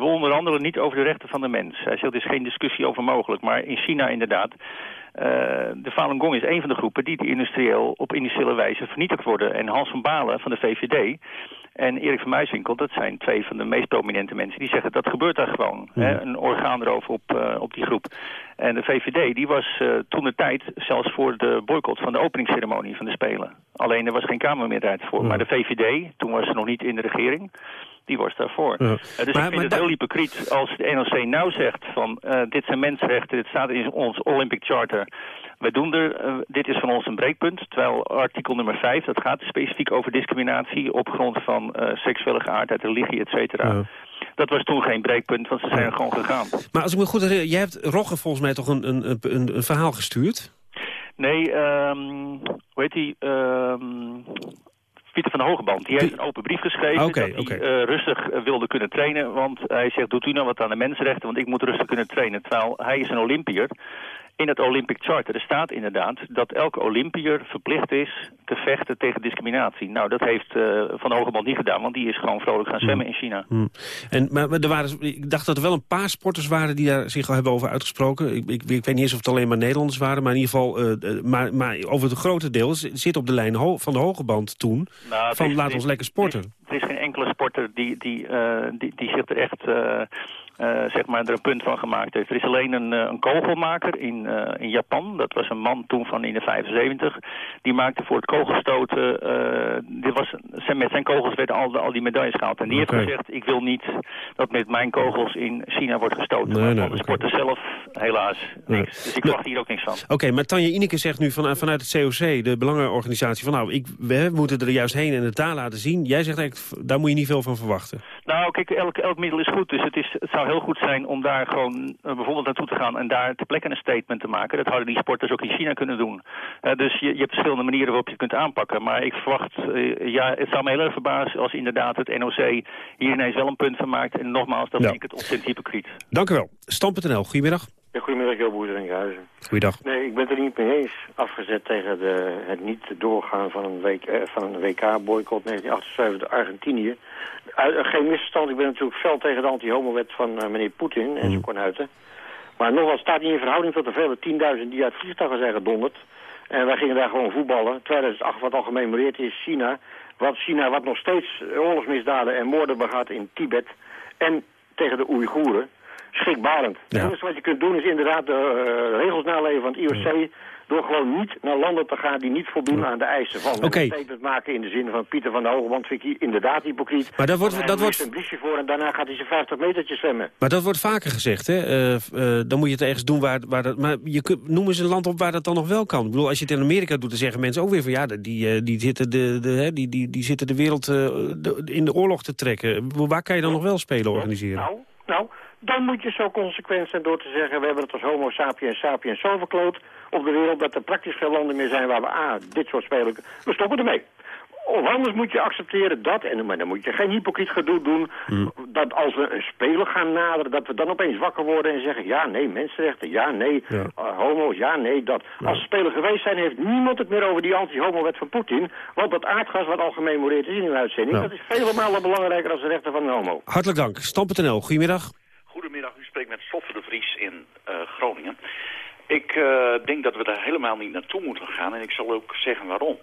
we onderhandelen niet over de rechten van de mens. Hij zegt, er is geen discussie over mogelijk. Maar in China inderdaad... eh, de Falun Gong is een van de groepen die industrieel, op industriële wijze vernietigd worden. En Hans van Balen van de VVD en Erik van Muiswinkel, dat zijn twee van de meest prominente mensen. Die zeggen dat gebeurt daar gewoon. Hè, een orgaanroof op, eh, op die groep. En de VVD die was eh, toen de tijd zelfs voor de boycott van de openingsceremonie van de Spelen. Alleen er was geen Kamermeerderheid voor. Maar de VVD, toen was ze nog niet in de regering, die was daarvoor. Ja. Eh, dus ik vind het heel hypocriet als de NOC nou zegt van eh, dit zijn mensenrechten, dit staat in ons Olympic Charter. Wij doen er, eh, dit is van ons een breekpunt, terwijl artikel nummer 5, dat gaat specifiek over discriminatie op grond van eh, seksuele geaardheid, religie, et cetera. Dat was toen geen breekpunt, want ze zijn er gewoon gegaan. Maar als ik me goed herinner, jij hebt Rogge volgens mij toch een, een, een, een verhaal gestuurd? Nee, ehm hoe heet die? ehm Pieter van de Hogeband. Die heeft een open brief geschreven dat hij eh, rustig eh, wilde kunnen trainen. Want hij zegt, doet u nou wat aan de mensenrechten, want ik moet rustig kunnen trainen. Terwijl hij is een Olympiër. In het Olympic Charter er staat inderdaad dat elke Olympiër verplicht is te vechten tegen discriminatie. Nou, dat heeft eh, Van Hogeband niet gedaan, want die is gewoon vrolijk gaan zwemmen in China. Hm. En, maar, er waren, ik dacht dat er wel een paar sporters waren die daar zich al hebben over uitgesproken. Ik, ik, ik weet niet eens of het alleen maar Nederlanders waren, maar in ieder geval... eh, eh, maar, maar over het grote deel zit op de lijn van de hoge band toen. Nou, van is- laat ons lekker sporten. Er is geen enkele sporter die, die, die, die zich er echt eh, zeg maar er een punt van gemaakt heeft. Er is alleen een, eh, een kogelmaker in, eh, in Japan. Dat was een man toen van in de 75. Die maakte voor het kogelstoten... eh, dit was, zijn, met zijn kogels werden al, al die medailles gehaald. En die heeft gezegd, ik wil niet dat met mijn kogels in China wordt gestoten. Nee, maar nee, de oké. sporter zelf helaas Nee. niks. Dus ik Nee. verwacht hier ook niks van. Oké, maar Tanja Ineke zegt nu van, vanuit het COC, de belangenorganisatie... van nou, ik, we moeten er juist heen en het daar laten zien. Jij zegt eigenlijk, daar moet je niet veel van verwachten. Nou, kijk, elk, elk middel is goed. Dus het, is, het zou heel goed zijn om daar gewoon eh, bijvoorbeeld naartoe te gaan... en daar ter plekke een statement te maken. Dat hadden die sporters ook in China kunnen doen. Eh, dus je, je hebt verschillende manieren waarop je het kunt aanpakken. Maar ik verwacht, eh, ja, het zou me heel erg verbazen... als inderdaad het NOC hier ineens wel een punt van maakt. En nogmaals, dan Ja. vind ik het ontzettend hypocriet. Dank u wel. Stam.nl, goedemiddag. Goedemiddag, Jo Boer in Huizen. Goeiedag. Nee, ik ben het er niet mee eens. Afgezet tegen de, het niet doorgaan van een, week, eh, van een WK-boycott 1978 Argentinië. Eh, geen misverstand, ik ben natuurlijk fel tegen de anti-homo-wet van eh, meneer Poetin en zijn kornuiten. Maar nogmaals, staat niet in verhouding tot de vele tienduizenden die uit vliegtuigen zijn gedonderd. En wij gingen daar gewoon voetballen. 2008, wat al gememoreerd is, China. Wat China, wat nog steeds oorlogsmisdaden en moorden begaat in Tibet. En tegen de Oeigoeren. Schrikbarend. Het enige wat je kunt doen is inderdaad de eh, regels naleven van het IOC... door gewoon niet naar landen te gaan die niet voldoen aan de eisen van... Oké. Een statement maken in de zin van Pieter van der Hogeband vind ik inderdaad hypocriet. Maar dat wordt- dat wordt- een briefje voor en daarna gaat hij zijn 50 metertjes zwemmen. Maar dat wordt vaker gezegd, hè? Eh, eh, dan moet je het ergens doen waar, waar dat... Maar je kunt, noem eens een land op waar dat dan nog wel kan. Ik bedoel, als je het in Amerika doet, dan zeggen mensen ook weer van... ja, die, die, zitten, de, de, hè, die, die, die zitten de wereld de- in de oorlog te trekken. Waar kan je dan nog wel spelen organiseren? Nou, nou, dan moet je zo consequent zijn door te zeggen... we hebben het als homo sapiens sapiens zo verkloot op de wereld... dat er praktisch geen landen meer zijn waar we A, dit soort spelen... we stoppen ermee. Of anders moet je accepteren dat, en maar dan moet je geen hypocriet gedoe doen... dat als we een speler gaan naderen, dat we dan opeens wakker worden en zeggen... ja, nee, mensenrechten, ja, nee, Ja. eh, homo's, ja, nee, dat. Als we speler geweest zijn, heeft niemand het meer over die anti-homo-wet van Poetin... want dat aardgas wat al gememoreerd is in uw uitzending... Ja. dat is vele malen belangrijker dan de rechten van een homo. Hartelijk dank. Stam.nl, goedemiddag. Goedemiddag, u spreekt met Stoffer de Vries in eh, Groningen. Ik eh, denk dat we daar helemaal niet naartoe moeten gaan en ik zal ook zeggen waarom.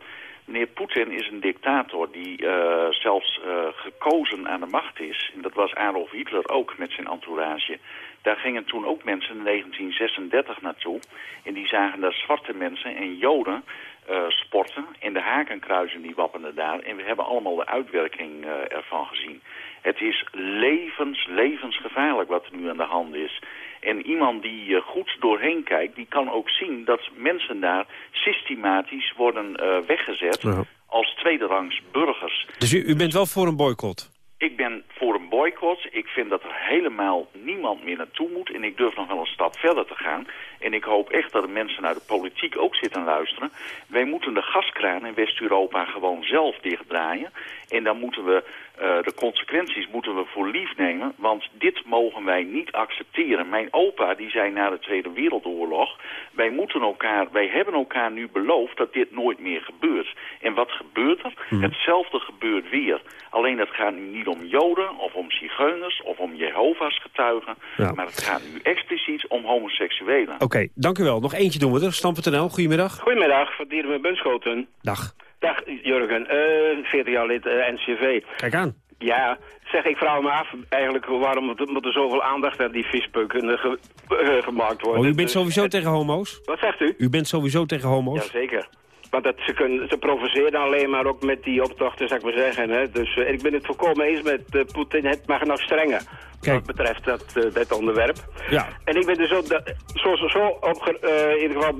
Meneer Poetin is een dictator die eh, zelfs gekozen aan de macht is. En dat was Adolf Hitler ook met zijn entourage. Daar gingen toen ook mensen in 1936 naartoe. En die zagen daar zwarte mensen en joden eh, sporten. En de hakenkruizen die wappenden daar. En we hebben allemaal de uitwerking eh, ervan gezien. Het is levens, levensgevaarlijk wat er nu aan de hand is. En iemand die uh, goed doorheen kijkt, die kan ook zien dat mensen daar systematisch worden uh, weggezet Ja. als tweederangs burgers. Dus u, u bent wel voor een boycott? Ik ben voor een boycott. Ik vind dat er helemaal niemand meer naartoe moet. En ik durf nog wel een stap verder te gaan. En ik hoop echt dat de mensen uit de politiek ook zitten luisteren. Wij moeten de gaskraan in West-Europa gewoon zelf dichtdraaien. En dan moeten we uh, de consequenties moeten we voor lief nemen. Want dit mogen wij niet accepteren. Mijn opa die zei na de Tweede Wereldoorlog... wij, moeten elkaar, wij hebben elkaar nu beloofd dat dit nooit meer gebeurt. En wat gebeurt er? Mhm. Hetzelfde gebeurt weer. Alleen het gaat nu niet om Joden of om zigeuners of om Jehovah's getuigen. Ja. Maar het gaat nu expliciet om homoseksuelen. Oké, dank u wel. Nog eentje doen we er. Stam.nl, goedemiddag. Goedemiddag, van Dieren met Bunschoten. Dag. Dag Jurgen, eh 40 jaar lid eh, NCV. Kijk aan. Ja, zeg, ik vraag me af eigenlijk waarom moet er zoveel aandacht aan die vispeuken eh, ge- gemaakt worden. Oh, u bent sowieso tegen homo's? Wat zegt u? U bent sowieso tegen homo's? Jazeker. Want dat, ze, kunnen, ze provoceren alleen maar ook met die optochten, zou ik maar zeggen. Hè? Dus ik ben het volkomen eens met Poetin. Het mag nog strenger. Wat betreft dat, eh, dat onderwerp. Ja. En ik ben er zo, da- zo, zo, zo opge, eh, in ieder geval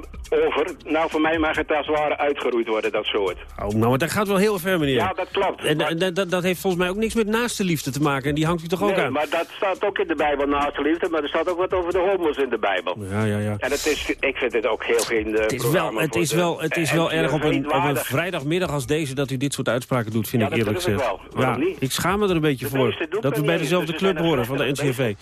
over. Nou, voor mij mag het als het ware uitgeroeid worden, dat soort. Oh, nou, maar dat gaat wel heel ver, meneer. Ja, dat klopt. En eh, dat- dat, heeft volgens mij ook niks met naaste liefde te maken. En die hangt u toch ook nee, aan? maar dat staat ook in de Bijbel naast de liefde, maar er staat ook wat over de homo's in de Bijbel. Ja, ja, ja. En het is, ik vind het ook heel geen uh, Het is wel, het is wel, het is wel erg op een, op een vrijdagmiddag als deze dat u dit soort uitspraken doet, vind Ja, ik eerlijk gezegd. Ja, niet? ik schaam me er een beetje De voor dat we bij dezelfde dus ze club horen van de NCV.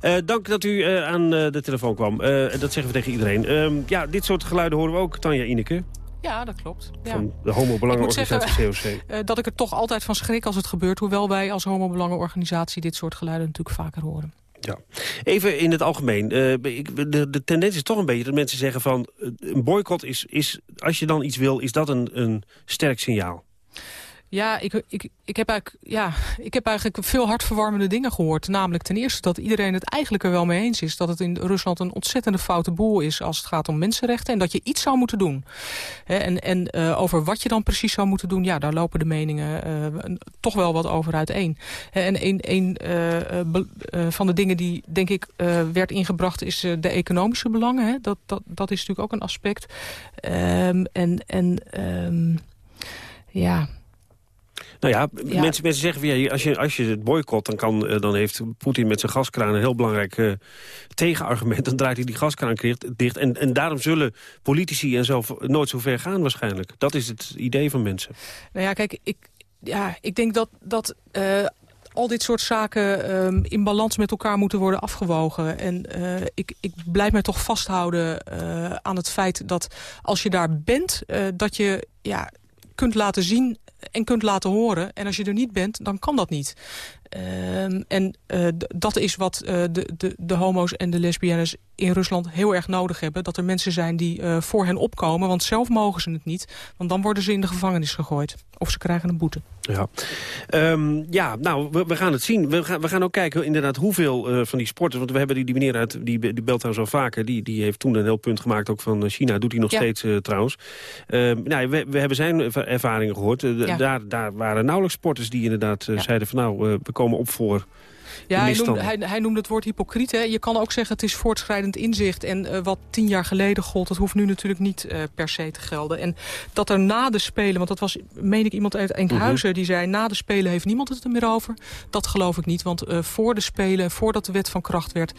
Eh, dank dat u eh, aan eh, de telefoon kwam. Eh, dat zeggen we tegen iedereen. Ehm, ja, dit soort geluiden horen we ook, Tanja Ineke, Ja, dat klopt. Ja. van de homo-belangenorganisatie COC. eh, dat ik er toch altijd van schrik als het gebeurt. Hoewel wij als homobelangenorganisatie dit soort geluiden natuurlijk vaker horen. Ja. Even in het algemeen. eh, ik- de, de tendens is toch een beetje dat mensen zeggen van... een boycott is, is, als je dan iets wil, is dat een, een sterk signaal. Ja ik, ik, ik, heb eigenlijk, ja, ik heb eigenlijk veel hartverwarmende dingen gehoord. Namelijk ten eerste dat iedereen het eigenlijk er wel mee eens is... dat het in Rusland een ontzettende foute boel is als het gaat om mensenrechten... en dat je iets zou moeten doen. En en eh, over wat je dan precies zou moeten doen... ja, daar lopen de meningen eh, toch wel wat over uiteen. En een, een eh, van de dingen die, denk ik, werd ingebracht... is de economische belangen. Dat, dat, dat is natuurlijk ook een aspect. Ehm, en en ehm, ja... Nou ja, Ja. Mensen, mensen zeggen van ja, als je, als je het boycott, dan, kan, eh, dan heeft Poetin met zijn gaskraan een heel belangrijk eh, tegenargument. Dan draait hij die gaskraan dicht. dicht. En, en daarom zullen politici en zo nooit zo ver gaan waarschijnlijk. Dat is het idee van mensen. Nou ja, kijk, ik, ja, ik denk dat, dat eh, al dit soort zaken ehm, in balans met elkaar moeten worden afgewogen. En ik, ik blijf mij toch vasthouden aan het feit dat als je daar bent... dat je ja, kunt laten zien en kunt laten horen. En als je er niet bent, dan kan dat niet. Ehm, en eh, dat is wat eh, de, de, de homo's en de lesbiennes in Rusland heel erg nodig hebben. Dat er mensen zijn die eh, voor hen opkomen. Want zelf mogen ze het niet. Want dan worden ze in de gevangenis gegooid. Of ze krijgen een boete. Ja, Ehm, ja nou, we, we gaan het zien. We gaan, we gaan ook kijken inderdaad hoeveel van die sporters... want we hebben die, die meneer uit, die, die belt daar zo vaker... Die, die heeft toen een heel punt gemaakt ook van China. Doet hij nog Ja. steeds trouwens. Ehm, nou, we, we hebben zijn erva- ervaringen gehoord. Eh, Ja. daar, daar waren nauwelijks sporters die inderdaad zeiden van... nou, we komen op voor Ja, hij noemde, misstanden. hij, hij noemde het woord hypocriet. Hè. Je kan ook zeggen het is voortschrijdend inzicht. En eh, wat tien jaar geleden gold, dat hoeft nu natuurlijk niet eh, per se te gelden. En dat er na de Spelen, want dat was, meen ik, iemand uit Enkhuizen... die zei, na de Spelen heeft niemand het er meer over. Dat geloof ik niet, want eh, voor de Spelen, voordat de wet van kracht werd...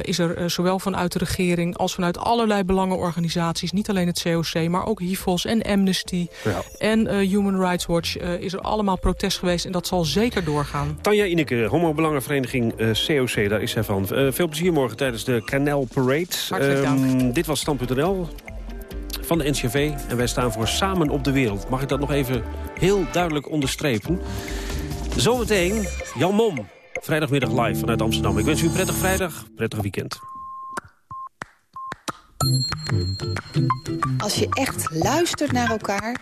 is er zowel vanuit de regering als vanuit allerlei belangenorganisaties... niet alleen het COC, maar ook HIVOS en Amnesty Ja. en Human Rights Watch... is er allemaal protest geweest en dat zal zeker doorgaan. Tanja Ineke, homo-belangenvereniging eh, COC, daar is zij van. Eh, veel plezier morgen tijdens de Canal Parade. Hartelijk dank. Ehm, dit was Stand.nl van de NCV. En wij staan voor Samen op de Wereld. Mag ik dat nog even heel duidelijk onderstrepen? Zometeen Jan Mom. Vrijdagmiddag live vanuit Amsterdam. Ik wens u een prettig vrijdag, prettig weekend. Als je echt luistert naar elkaar,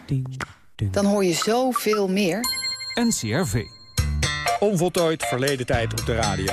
dan hoor je zoveel meer. NCRV. Onvoltooid verleden tijd op de radio.